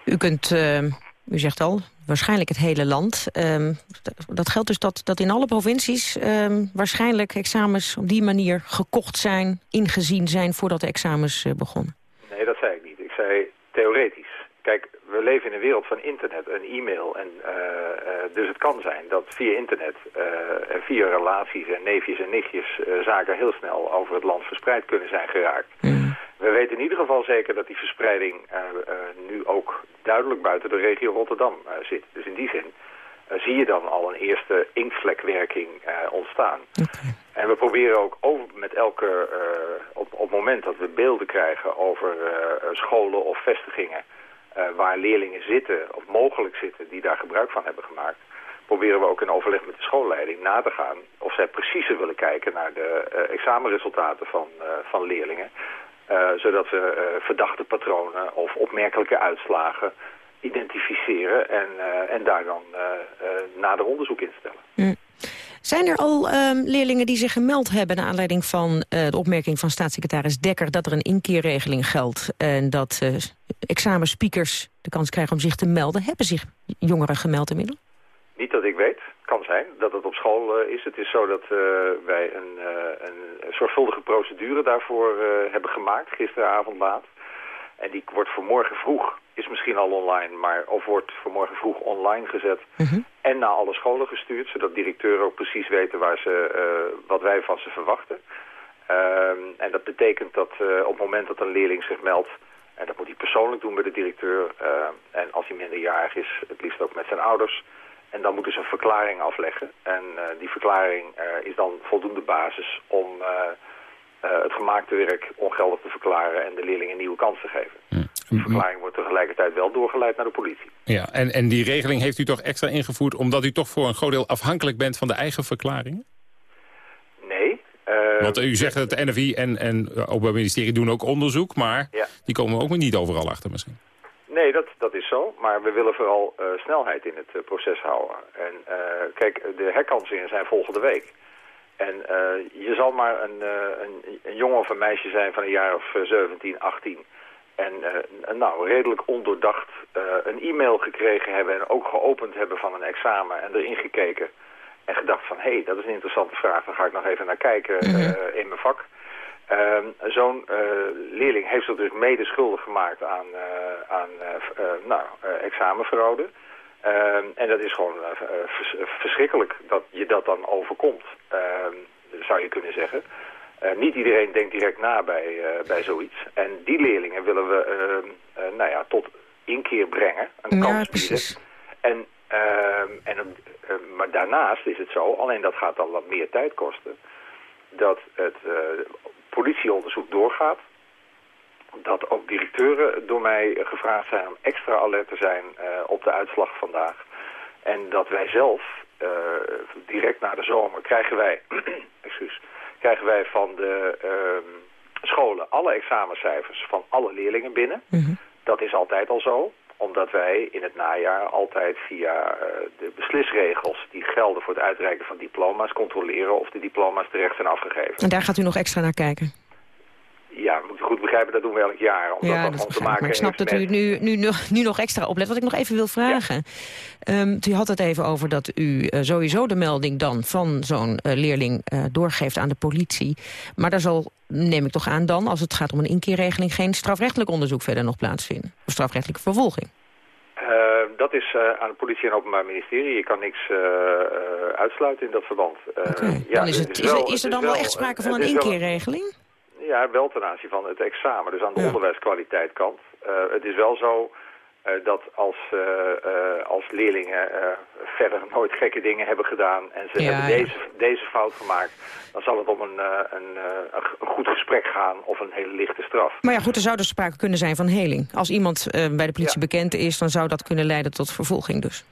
U kunt... U zegt al, waarschijnlijk het hele land. Um, dat geldt dus dat, dat in alle provincies um, waarschijnlijk examens op die manier gekocht zijn, ingezien zijn voordat de examens begonnen. Nee, dat zei ik niet. Ik zei theoretisch. Kijk, we leven in een wereld van internet en e-mail. En, uh, uh, dus het kan zijn dat via internet en via relaties en neefjes en nichtjes zaken heel snel over het land verspreid kunnen zijn geraakt. Mm. We weten in ieder geval zeker dat die verspreiding nu ook duidelijk buiten de regio Rotterdam zit. Dus in die zin zie je dan al een eerste inktvlekwerking ontstaan. Okay. En we proberen ook over, met elke, op, op het moment dat we beelden krijgen over scholen of vestigingen... waar leerlingen zitten of mogelijk zitten die daar gebruik van hebben gemaakt... proberen we ook in overleg met de schoolleiding na te gaan... of zij preciezer willen kijken naar de examenresultaten van, van leerlingen... Zodat we verdachte patronen of opmerkelijke uitslagen identificeren en, en daar dan nader onderzoek instellen. Mm. Zijn er al um, leerlingen die zich gemeld hebben... naar aanleiding van de opmerking van staatssecretaris Dekker... dat er een inkeerregeling geldt en dat examenspeakers de kans krijgen om zich te melden? Hebben zich jongeren gemeld inmiddels? Niet dat ik weet kan zijn dat het op school uh, is. Het is zo dat uh, wij een, uh, een, zorgvuldige procedure daarvoor hebben gemaakt, gisteravond laat. En die wordt voor morgen vroeg, is misschien al online, maar of wordt voor morgen vroeg online gezet. -hmm. En naar alle scholen gestuurd, zodat directeuren ook precies weten waar ze, wat wij van ze verwachten. Ehm, en dat betekent dat op het moment dat een leerling zich meldt, en dat moet hij persoonlijk doen bij de directeur, en als hij minderjarig is, het liefst ook met zijn ouders... En dan moeten ze een verklaring afleggen. En die verklaring is dan voldoende basis om het gemaakte werk ongeldig te verklaren en de leerlingen nieuwe kans te geven. Mm. Die verklaring wordt tegelijkertijd wel doorgeleid naar de politie. Ja, en, en die regeling heeft u toch extra ingevoerd omdat u toch voor een groot deel afhankelijk bent van de eigen verklaringen? Nee. Want u zegt dat de NFI en, en het Openbaar Ministerie doen ook onderzoek, maar ja. die komen ook niet overal achter misschien. Nee, dat, dat is zo. Maar we willen vooral uh, snelheid in het uh, proces houden. En kijk, de herkansingen zijn volgende week. En je zal maar een, een, een, jongen of een meisje zijn van een jaar of 17, 18. En nou, redelijk ondoordacht een e-mail gekregen hebben en ook geopend hebben van een examen en erin gekeken. En gedacht van, hé, hey, dat is een interessante vraag, daar ga ik nog even naar kijken -hmm. in mijn vak. Ehm, Zo'n uh, leerling heeft zich dus mede schuldig gemaakt aan, uh, aan uh, nou, examenfraude. Ehm, en dat is gewoon vers verschrikkelijk dat je dat dan overkomt, ehm, zou je kunnen zeggen. niet iedereen denkt direct na bij, bij zoiets. En die leerlingen willen we nou ja, tot inkeer brengen, een ja, kans precies. En, en, maar daarnaast is het zo, alleen dat gaat dan wat meer tijd kosten dat het uh, politieonderzoek doorgaat. Dat ook directeuren door mij gevraagd zijn om extra alert te zijn uh, op de uitslag vandaag. En dat wij zelf, uh, direct na de zomer, krijgen wij, excuus, krijgen wij van de ehm, scholen alle examencijfers van alle leerlingen binnen. Mm -hmm. Dat is altijd al zo omdat wij in het najaar altijd via uh, de beslisregels die gelden voor het uitreiken van diploma's controleren of de diploma's terecht zijn afgegeven. En daar gaat u nog extra naar kijken? Ja, moet goed begrijpen, dat doen we elk jaar. Omdat ja, dat, dat te maken maar ik snap dat u nu, nu, nog- nu nog extra oplet. Wat ik nog even wil vragen. Ehm, u had het even over dat u eh, sowieso de melding dan van zo'n eh, leerling eh, doorgeeft aan de politie. Maar daar zal, neem ik toch aan dan, als het gaat om een inkeerregeling... geen strafrechtelijk onderzoek verder nog plaatsvinden? Of strafrechtelijke vervolging? Dat is aan de politie en openbaar ministerie. Je kan niks uitsluiten in dat verband. Eh, ja, dan is, het, is, er, is er dan wel echt sprake van een wel- inkeerregeling? Ja, wel ten aanzien van het examen, dus aan de onderwijskwaliteit kant. Eh, het is wel zo eh, dat als, eh, als leerlingen verder nooit gekke dingen hebben gedaan... en ze Ja, hebben ja. deze, deze fout gemaakt... dan zal het om een, een, een, goed gesprek gaan of een hele lichte straf. Maar ja, goed, er zou dus sprake kunnen zijn van heling. Als iemand bij de politie bekend is, dan zou dat kunnen leiden tot vervolging dus.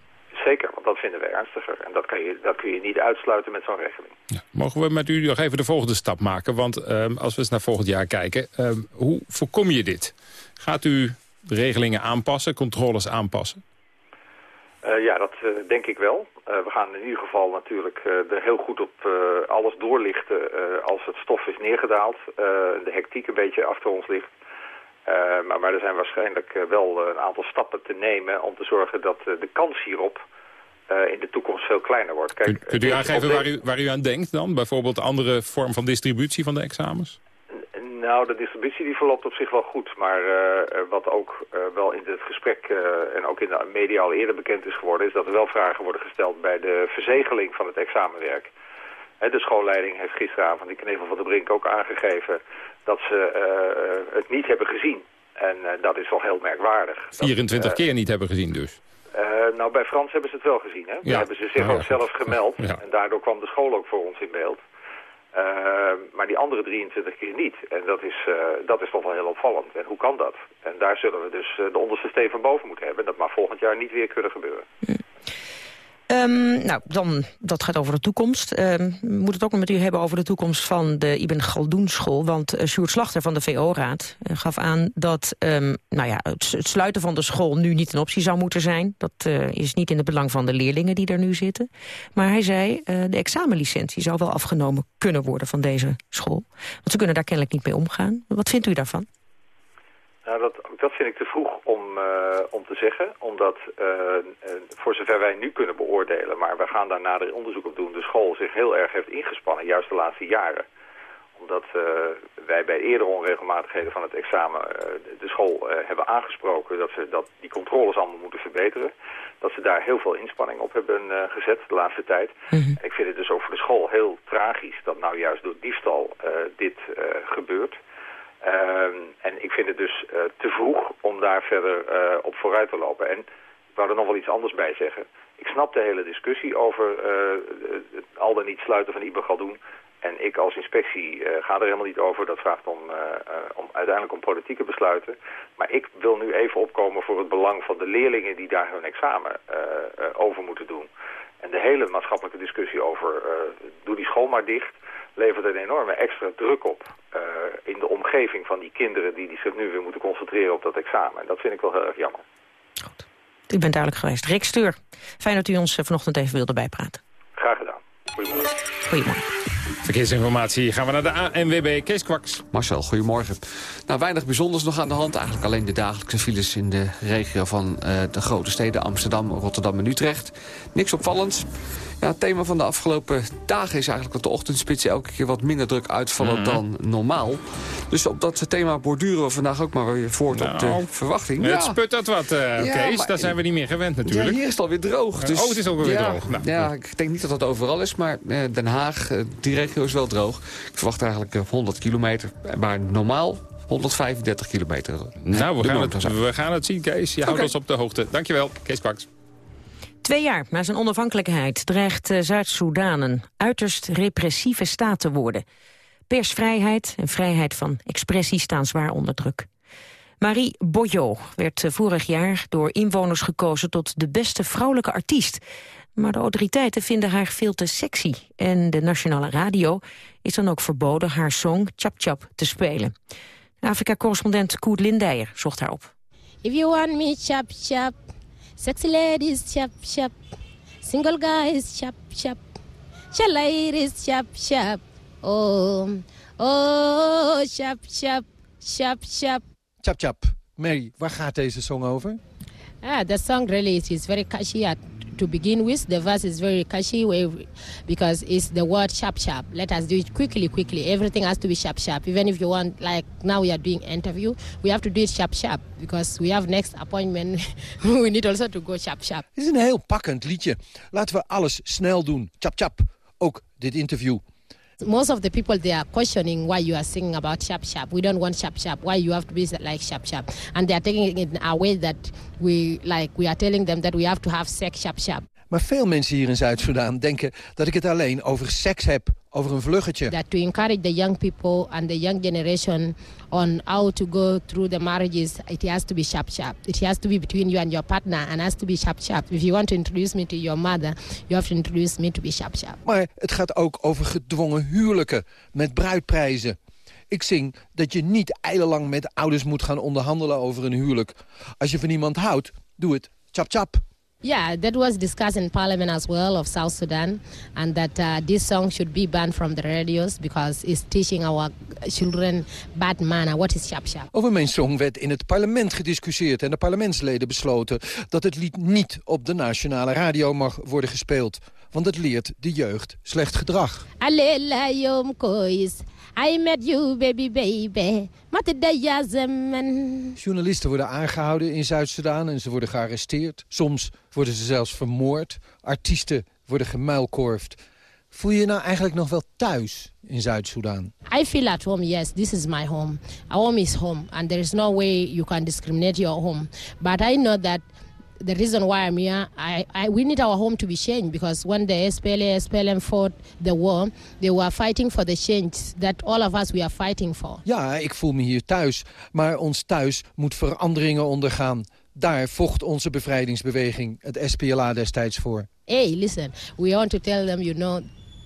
Dat vinden we ernstiger. En dat, kan je, dat kun je niet uitsluiten met zo'n regeling. Mogen we met u nog even de volgende stap maken? Want ehm, als we eens naar volgend jaar kijken, ehm, hoe voorkom je dit? Gaat u regelingen aanpassen, controles aanpassen? Eh, ja, dat eh, denk ik wel. Eh, we gaan in ieder geval natuurlijk er heel goed op alles doorlichten als het stof is neergedaald. de hectiek een beetje achter ons ligt. Maar, maar er zijn waarschijnlijk wel een aantal stappen te nemen om te zorgen dat de kans hierop eh, in de toekomst veel kleiner wordt. Kijk, Kunt, kunt u aangeven waar u, waar u aan denkt dan? Bijvoorbeeld andere vorm van distributie van de examens? Nou, de distributie die verloopt op zich wel goed. Maar eh, wat ook eh, wel in het gesprek en ook in de media al eerder bekend is geworden... is dat er wel vragen worden gesteld bij de verzegeling van het examenwerk. Hè, de schoolleiding heeft gisteravond in Knevel van de Brink ook aangegeven... dat ze het niet hebben gezien. En dat is wel heel merkwaardig. Dat, 24 eh, keer niet hebben gezien dus. Eh, nou, bij Frans hebben ze het wel gezien. Hè? Daar hebben ze zich ja, ook zelf gemeld. Ja. En daardoor kwam de school ook voor ons in beeld. Eh, maar die andere 23 keer niet. En dat is, eh, dat is toch wel heel opvallend. En hoe kan dat? En daar zullen we dus de onderste steen van boven moeten hebben. Dat mag volgend jaar niet weer kunnen gebeuren. Ehm, nou, dan, dat gaat over de toekomst. Ehm, we moeten het ook nog met u hebben over de toekomst van de Ibn Galdoen school. Want uh, Sjoerd Slachter van de VO-raad uh, gaf aan dat ehm, nou ja, het, sluiten van de school nu niet een optie zou moeten zijn. Dat uh, is niet in het belang van de leerlingen die er nu zitten. Maar hij zei, uh, de examenlicentie zou wel afgenomen kunnen worden van deze school. Want ze kunnen daar kennelijk niet mee omgaan. Wat vindt u daarvan? Nou, dat, dat vind ik te vroeg om, uh, om te zeggen. Omdat, uh, uh, voor zover wij nu kunnen beoordelen... maar we gaan daar nader onderzoek op doen... de school zich heel erg heeft ingespannen, juist de laatste jaren. Omdat wij bij eerdere onregelmatigheden van het examen... de school hebben aangesproken dat ze dat die controles allemaal moeten verbeteren. Dat ze daar heel veel inspanning op hebben gezet de laatste tijd. Mhm. Mm -hmm. En ik vind het dus ook voor de school heel tragisch... dat nou juist door diefstal dit gebeurt... Uh, en ik vind het dus uh, te vroeg om daar verder uh, op vooruit te lopen. En ik wou er nog wel iets anders bij zeggen. Ik snap de hele discussie over uh, het al dan niet sluiten van Iber Galdoen. En ik als inspectie ga er helemaal niet over. Dat vraagt om, om, uiteindelijk om politieke besluiten. Maar ik wil nu even opkomen voor het belang van de leerlingen die daar hun examen over moeten doen. En de hele maatschappelijke discussie over doe die school maar dicht levert een enorme extra druk op uh, in de omgeving van die kinderen die, die zich nu weer moeten concentreren op dat examen. En dat vind ik wel heel erg jammer. Goed. U bent duidelijk geweest. Rick Steur, fijn dat u ons vanochtend even wilde bijpraten. Graag gedaan. Goedemorgen. Goedemorgen. Verkeersinformatie gaan we naar de ANWB. Kees Kwaks. Marcel, goedemorgen. Nou, weinig bijzonders nog aan de hand. Eigenlijk alleen de dagelijkse files in de regio van uh, de grote steden Amsterdam, Rotterdam en Utrecht. Niks opvallends. Ja, het thema van de afgelopen dagen is eigenlijk dat de ochtendspitsen elke keer wat minder druk uitvallen mhm. dan normaal. Dus op dat thema borduren we vandaag ook maar weer voort op de nou, verwachting. Het ja. sputtert wat, uh, Kees. Daar zijn we niet meer gewend natuurlijk. Ja, hier is het alweer droog. Dus, oh, het is ook weer droog. Nou, ja, ik denk niet dat dat overal is, maar uh, Den Haag, die regio is wel droog. Ik verwacht eigenlijk 100 kilometer, maar normaal 135 kilometer. Nou, we gaan, het, we gaan het zien, Kees. Je houdt ons op de hoogte. Dankjewel, Kees Kwaks. Twee jaar na zijn onafhankelijkheid dreigt eh, Zuid-Soedan een uiterst repressieve staat te worden. Persvrijheid en vrijheid van expressie staan zwaar onder druk. Marie Boyo werd eh, vorig jaar door inwoners gekozen tot de beste vrouwelijke artiest. Maar de autoriteiten vinden haar veel te sexy. En de nationale radio is dan ook verboden haar song Chap Chap te spelen. Afrika-correspondent Koet Lindijer zocht haar op. If you want me chap chap Sexy ladies, chap, chap. Single guys, chap, chap. Ladies, chap, chap. Oh, oh, chap, chap, chap, chap. Chap, chap. Mary, waar gaat deze song over? Ah, the song really is very catchy at to begin with. The verse is very catchy because it's the word sharp sharp. Let us do it quickly, quickly. Everything has to be sharp sharp. Even if you want, like now we are doing interview, we have to do it sharp sharp because we have next appointment. we need also to go sharp sharp. Het is een heel pakkend liedje. Laten we alles snel doen. Chap chap. Ook dit interview. Most of the people they are questioning why you are singing about sharp sharp. We don't want sharp sharp. Why you have to be like sharp sharp? And they are taking it in a way that we like. We are telling them that we have to have sex sharp sharp. Maar veel mensen hier in Zuid-Soedan denken dat ik het alleen over seks heb, over een vluggetje. That to encourage the young people and the young generation on how to go through the marriages, it has to be sharp sharp. It has to be between you and your partner and has to be sharp sharp. If you want to introduce me to your mother, you have to introduce me to be sharp sharp. Maar het gaat ook over gedwongen huwelijken met bruidprijzen. Ik zing dat je niet eilenlang met ouders moet gaan onderhandelen over een huwelijk. Als je van iemand houdt, doe het chap chap. Yeah, that was discussed in Parliament as well of South Sudan, and that uh, this song should be banned from the radios because it's teaching our children bad manner. What is sharp sharp? Over mijn song werd in het parlement gediscussieerd en de parlementsleden besloten dat het lied niet op de nationale radio mag worden gespeeld, want het leert de jeugd slecht gedrag. I met you, baby, baby. Journalisten worden aangehouden in Zuid-Soedan en ze worden gearresteerd. Soms worden ze zelfs vermoord. Artiesten worden gemuilkorfd. Voel je je nou eigenlijk nog wel thuis in Zuid-Soedan? I feel at home, yes. This is my home. A home is home. And there is no way you can discriminate your home. But I know that the reason why I'm here, I, I, we need our home to be changed because when the SPLA, SPLM fought the war, they were fighting for the change that all of us we are fighting for. Ja, ik voel me hier thuis, maar ons thuis moet veranderingen ondergaan. Daar vocht onze bevrijdingsbeweging, het SPLA destijds voor. Hey, listen, we want to tell them, you know,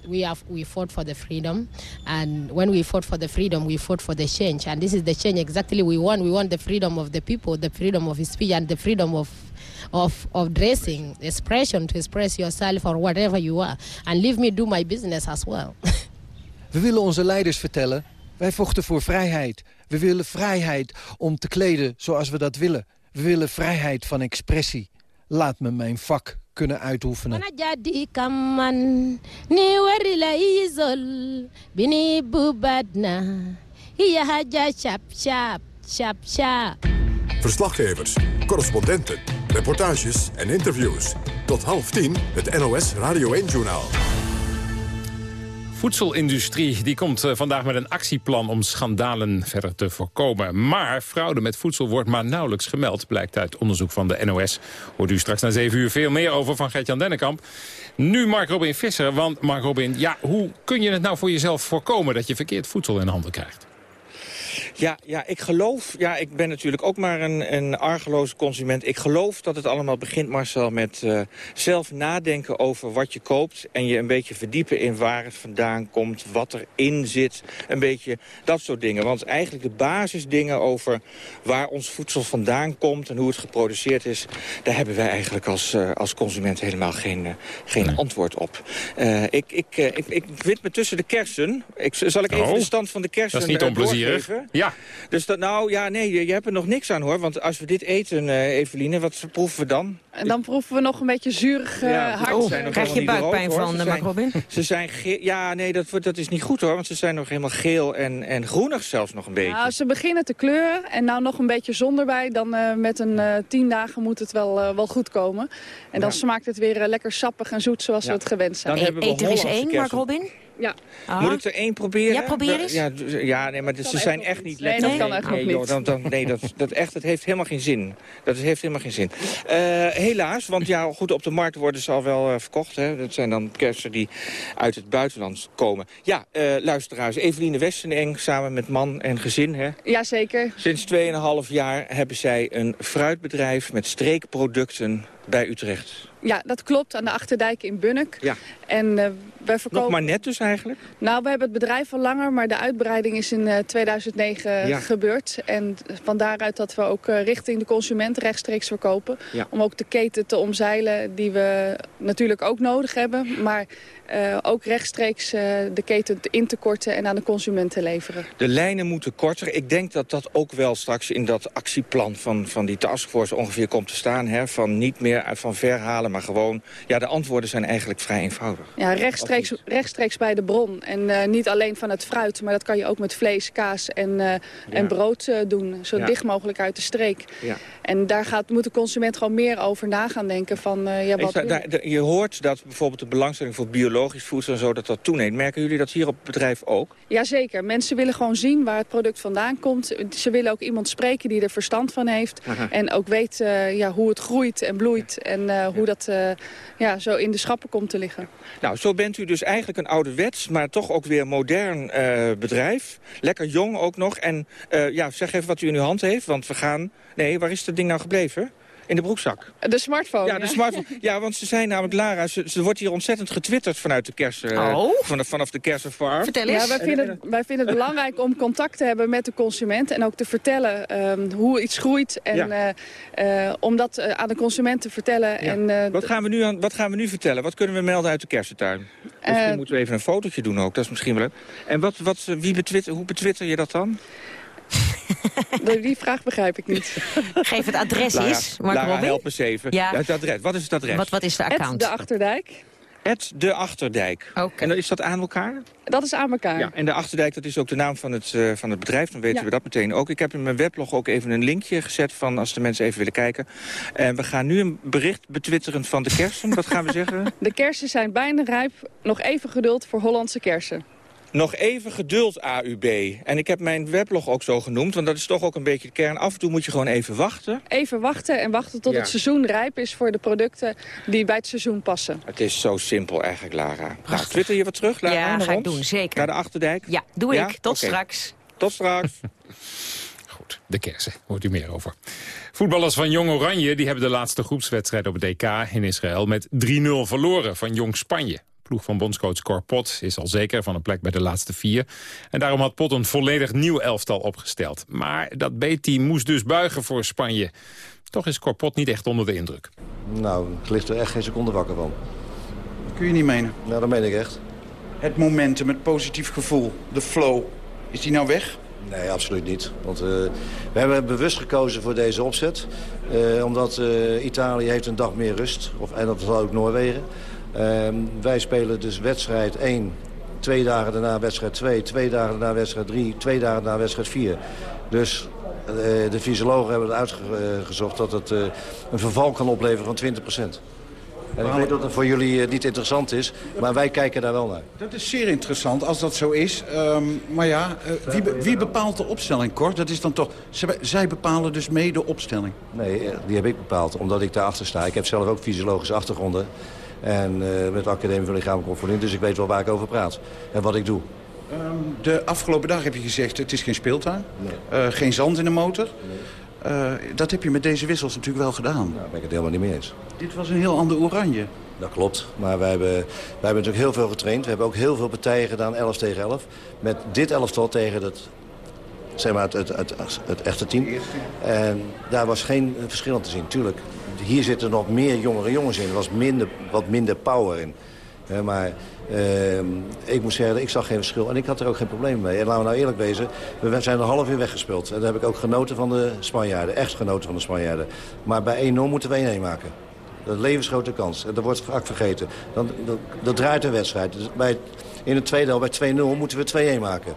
we have we fought for the freedom and when we fought for the freedom we fought for the change and this is the change exactly we want we want the freedom of the people the freedom of speech and the freedom of of, of dressing, expression to express yourself or whatever you are. And leave me do my business as well. We willen onze leiders vertellen, wij vochten voor vrijheid. We willen vrijheid om te kleden zoals we dat willen. We willen vrijheid van expressie. Laat me mijn vak kunnen uitoefenen. Verslaggevers, correspondenten reportages en interviews. Tot half tien het NOS Radio 1-journaal. Voedselindustrie die komt eh, vandaag met een actieplan om schandalen verder te voorkomen. Maar fraude met voedsel wordt maar nauwelijks gemeld, blijkt uit onderzoek van de NOS. Hoort u straks na 7 uur veel meer over van Gertjan Dennekamp. Nu Mark Robin Visser, want Mark Robin, ja, hoe kun je het nou voor jezelf voorkomen dat je verkeerd voedsel in handen krijgt? Ja, ja, ik geloof, ja, ik ben natuurlijk ook maar een, een argeloze consument. Ik geloof dat het allemaal begint, Marcel, met uh, zelf nadenken over wat je koopt. En je een beetje verdiepen in waar het vandaan komt, wat erin zit. Een beetje dat soort dingen. Want eigenlijk de basisdingen over waar ons voedsel vandaan komt en hoe het geproduceerd is... daar hebben wij eigenlijk als, uh, als consument helemaal geen, uh, geen nee. antwoord op. ik, ik, ik, ik wit me tussen de kersen. Ik, zal ik even Oh, de stand van de kersen Dat is niet onplezierig. Ja. Dus dat, nou, ja, nee, je, je hebt er nog niks aan hoor. Want als we dit eten, uh, Eveline, wat proeven we dan? En dan proeven we nog een beetje zuurig uh, ja, hard. Oh, krijg je buikpijn rood, van, Ze uh, Mark zijn- Robin? Ze zijn Ja, nee, dat, dat is niet goed hoor. Want ze zijn nog helemaal geel en, en groenig zelfs nog een beetje. Nou, ze beginnen te kleuren en nou nog een beetje zon erbij. Dan eh, met een eh, tien dagen moet het wel, eh, wel goed komen. En dan Ja. smaakt het weer eh, lekker sappig en zoet zoals Ja. we het gewend zijn. Dan hebben we Eet er eens Hollandse één, Mark. Robin? Ja. Moet ik er één proberen? Ja, probeer eens. Ja, d- ja nee, maar ze zijn echt niet. niet Nee, lekker. dat kan echt joh, niet. dan, dan, nee, dat, dat, echt, dat heeft helemaal geen zin. Dat heeft helemaal geen zin. Eh, helaas, want ja, goed, op de markt worden ze al wel eh, verkocht. Hè. Dat zijn dan kersen die uit het buitenland komen. Ja, eh, luisteraars, Eveline Westeneng samen met man en gezin. Hè. Jazeker. Sinds 2,5 jaar hebben zij een fruitbedrijf met streekproducten bij Utrecht. Ja, dat klopt. Aan de Achterdijk in Bunnik. Ja. En eh, wij verkopen... Nog maar net dus eigenlijk. Nou, we hebben het bedrijf al langer, maar de uitbreiding is in eh, 2009 Ja. gebeurd. En van daaruit dat we ook eh, richting de consument rechtstreeks verkopen. Ja. Om ook de keten te omzeilen die we natuurlijk ook nodig hebben. Maar eh, ook rechtstreeks eh, de keten in te korten en aan de consument te leveren. De lijnen moeten korter. Ik denk dat dat ook wel straks in dat actieplan van, van die taskforce ongeveer komt te staan. Hè? Van niet meer van verhalen, maar gewoon... Ja, de antwoorden zijn eigenlijk vrij eenvoudig. Ja, rechtstreeks, rechtstreeks bij de bron. En eh, niet alleen van het fruit, maar dat kan je ook met vlees, kaas en, en brood doen. Zo Ja. dicht mogelijk uit de streek. Ja. En daar gaat, moet de consument gewoon meer over na gaan denken van... ja, Is wat dat- daar- je hoort dat bijvoorbeeld de belangstelling voor biologisch voedsel en zo, dat dat toeneemt. Merken jullie dat hier op het bedrijf ook? Jazeker, mensen willen gewoon zien waar het product vandaan komt. Ze willen ook iemand spreken die er verstand van heeft. Aha. En ook weet eh, ja, hoe het groeit en bloeit. En eh, hoe dat eh, ja, zo in de schappen komt te liggen. Nou, zo bent u dus eigenlijk een ouderwets, maar toch ook weer modern eh, bedrijf. Lekker jong ook nog. En eh, ja, zeg even wat u in uw hand heeft, want we gaan... Nee, waar is dat ding nou gebleven? In de broekzak. De smartphone. Ja, de smartphone. Ja, want ze zijn namelijk, Lara, ze, ze wordt hier ontzettend getwitterd vanuit de kers, eh, Oh. vanaf, vanaf de kersenfarm. Ja, wij, vinden het, wij vinden het belangrijk om contact te hebben met de consument. En ook te vertellen ehm, hoe iets groeit. En Ja. eh, eh, om dat aan de consument te vertellen. Ja. En, eh, wat, gaan we nu aan, wat gaan we nu vertellen? Wat kunnen we melden uit de kersentuin? Misschien Eh, moeten we even een fotootje doen ook, dat is misschien wel leuk. En wat, wat, wie betwitter, hoe betwitter je dat dan? die vraag begrijp ik niet. Geef het adres Lara, eens, Mark Lara, Robin. help eens even. Ja. het adres. Wat is het adres? Wat, wat is de account? de Achterdijk. Het de Achterdijk. En is dat aan elkaar? Dat is aan elkaar. Ja, en de Achterdijk, dat is ook de naam van het, eh, van het bedrijf. Dan weten Ja. we dat meteen ook. Ik heb in mijn weblog ook even een linkje gezet van als de mensen even willen kijken. En we gaan nu een bericht betwitteren van de kersen. Wat gaan we zeggen? De kersen zijn bijna rijp. Nog even geduld voor Hollandse kersen. Nog even geduld, AUB. En ik heb mijn weblog ook zo genoemd, want dat is toch ook een beetje de kern. Af en toe moet je gewoon even wachten. Even wachten en wachten tot Ja. het seizoen rijp is voor de producten die bij het seizoen passen. Het is zo simpel eigenlijk, Lara. Nou, twitter je wat terug, Lara, Ja, ga ik ons? doen, zeker. Naar de Achterdijk? Ja, doe Ja? ik. Tot straks. Tot straks. De kersen, hoort u meer over. Voetballers van Jong Oranje die hebben de laatste groepswedstrijd op het EK in Israël met 3-0 verloren van Jong Spanje. Ploeg van bondscoach Cor Pot is al zeker van een plek bij de laatste vier. En daarom had Pot een volledig nieuw elftal opgesteld. Maar dat B-team moest dus buigen voor Spanje. Toch is Cor Pot niet echt onder de indruk. Nou, ik ligt er echt geen seconde wakker van. Kun je niet menen? Nou, dat meen ik echt. Het momentum, het positief gevoel, de flow, is die nou weg? Nee, absoluut niet. Want eh, we hebben bewust gekozen voor deze opzet. eh, omdat eh, Italië heeft een dag meer rust. Of, en dat zal ook Noorwegen. Ehm, wij spelen dus wedstrijd 1, twee dagen daarna wedstrijd 2, twee dagen daarna wedstrijd 3, twee dagen daarna wedstrijd 4. Dus eh, de fysiologen hebben het uitgezocht dat het eh, een verval kan opleveren van 20 En ik weet dat het voor jullie eh, niet interessant is, maar wij kijken daar wel naar. Dat is zeer interessant als dat zo is. Ehm, maar ja, wie, be- wie bepaalt de opstelling, Cor? Dat is dan toch... Zij, bepalen dus mee de opstelling. Nee, die heb ik bepaald, omdat ik daarachter sta. Ik heb zelf ook fysiologische achtergronden. En eh, met de Academie voor Lichamelijke Opvoeding, dus ik weet wel waar ik over praat. En wat ik doe. Ehm, de afgelopen dag heb je gezegd, het is geen speeltuin. Eh, geen zand in de motor. Eh, dat heb je met deze wissels natuurlijk wel gedaan. Daar ben ik het helemaal niet mee eens. Dit was een heel ander oranje. Dat klopt, maar wij hebben, wij hebben natuurlijk heel veel getraind. We hebben ook heel veel partijen gedaan, 11 tegen 11. Met dit elftal tegen het, zeg maar het, het, het, het echte team. En daar was geen verschil te zien. Tuurlijk, hier zitten nog meer jongere jongens in. Er was minder, wat minder power in. Maar ehm, ik moet zeggen, ik zag geen verschil. En ik had er ook geen probleem mee. En laten we nou eerlijk wezen, we zijn een half uur weggespeeld. En daar heb ik ook genoten van de Spanjaarden. Echt genoten van de Spanjaarden. Maar bij 1-0 moeten we 1-1 maken. Dat levensgrote kans. En dat wordt vaak vergeten. Dan, dat, draait een wedstrijd. Dus bij, in het tweede helft, bij 2-0, moeten we 2-1 maken.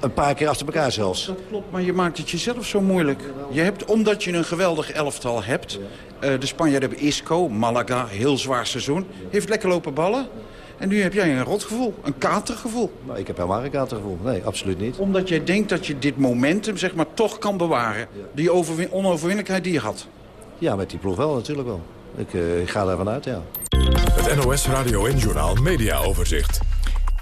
Een paar keer achter elkaar zelfs. Dat klopt, maar je maakt het jezelf zo moeilijk. Je hebt, omdat je een geweldig elftal hebt... eh, de Spanjaarden hebben Isco, Malaga, heel zwaar seizoen. Heeft lekker lopen ballen. En nu heb jij een rotgevoel, een katergevoel. Nou, ik heb helemaal geen katergevoel. Nee, absoluut niet. Omdat jij denkt dat je dit momentum zeg maar, toch kan bewaren. Die overwin onoverwinnelijkheid die je had. Ja, met die ploeg wel, natuurlijk wel. Ik, uh, ik ga daarvan uit, ja. Het NOS Radio en Journaal Media Overzicht.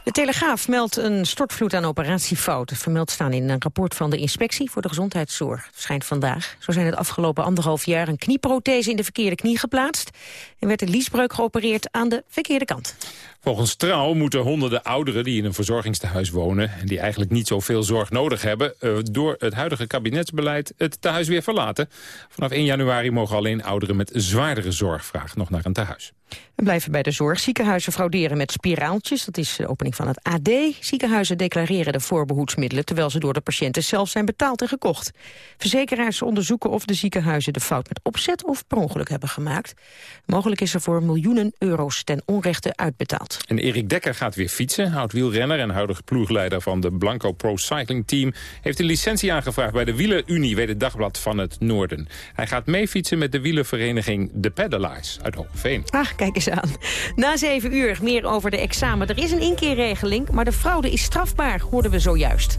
De Telegraaf meldt een stortvloed aan operatiefouten. Vermeld staan in een rapport van de Inspectie voor de Gezondheidszorg. Het verschijnt vandaag. Zo zijn het afgelopen anderhalf jaar een knieprothese in de verkeerde knie geplaatst. En werd een liesbreuk geopereerd aan de verkeerde kant. Volgens Trouw moeten honderden ouderen die in een verzorgingstehuis wonen... en die eigenlijk niet zoveel zorg nodig hebben... Uh, door het huidige kabinetsbeleid het tehuis weer verlaten. Vanaf 1 januari mogen alleen ouderen met zwaardere zorgvraag nog naar een tehuis. We blijven bij de zorg. Ziekenhuizen frauderen met spiraaltjes. Dat is de opening van het AD. Ziekenhuizen declareren de voorbehoedsmiddelen... terwijl ze door de patiënten zelf zijn betaald en gekocht. Verzekeraars onderzoeken of de ziekenhuizen de fout met opzet... of per ongeluk hebben gemaakt. Mogelijk is er voor miljoenen euro's ten onrechte uitbetaald. En Erik Dekker gaat weer fietsen. Oud-wielrenner en huidige ploegleider van de Blanco Pro Cycling Team... heeft een licentie aangevraagd bij de Wielerunie, weet het dagblad van het Noorden. Hij gaat mee fietsen met de wielervereniging De Pedalaars uit Hogeveen. Ah, kijk eens aan. Na zeven uur meer over de examen. Er is een inkeerregeling, maar de fraude is strafbaar, hoorden we zojuist.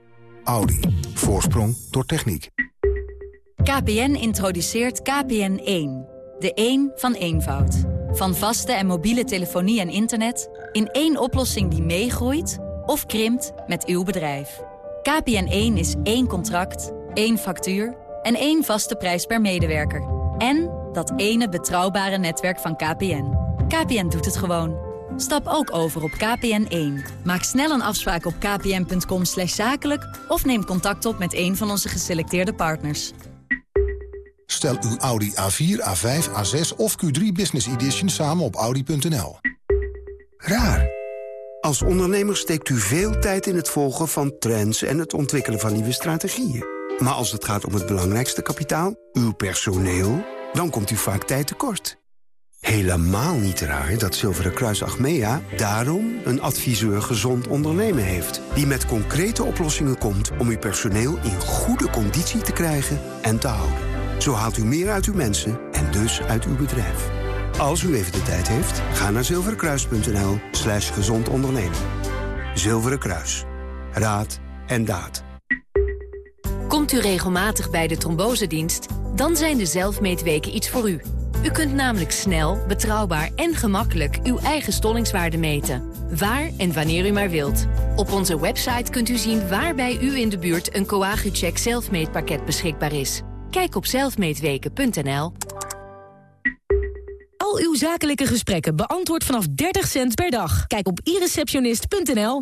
Audi. Voorsprong door techniek. KPN introduceert KPN1. De 1 van eenvoud. Van vaste en mobiele telefonie en internet... in één oplossing die meegroeit of krimpt met uw bedrijf. KPN1 is één contract, één factuur en één vaste prijs per medewerker. En dat ene betrouwbare netwerk van KPN. KPN doet het gewoon. Stap ook over op KPN1. Maak snel een afspraak op kpn.com zakelijk... of neem contact op met een van onze geselecteerde partners. Stel uw Audi A4, A5, A6 of Q3 Business Edition samen op Audi.nl. Raar. Als ondernemer steekt u veel tijd in het volgen van trends... en het ontwikkelen van nieuwe strategieën. Maar als het gaat om het belangrijkste kapitaal, uw personeel... dan komt u vaak tijd tekort. Helemaal niet raar dat Zilveren Kruis Achmea daarom een adviseur gezond ondernemen heeft. Die met concrete oplossingen komt om uw personeel in goede conditie te krijgen en te houden. Zo haalt u meer uit uw mensen en dus uit uw bedrijf. Als u even de tijd heeft, ga naar zilverenkruis.nl slash gezond ondernemen. Zilveren Kruis. Raad en daad. Komt u regelmatig bij de trombosedienst? Dan zijn de zelfmeetweken iets voor u. U kunt namelijk snel, betrouwbaar en gemakkelijk uw eigen stollingswaarde meten. Waar en wanneer u maar wilt. Op onze website kunt u zien waar bij u in de buurt een Coagucheck zelfmeetpakket beschikbaar is. Kijk op zelfmeetweken.nl. Al uw zakelijke gesprekken beantwoord vanaf 30 cent per dag. Kijk op ireceptionist.nl.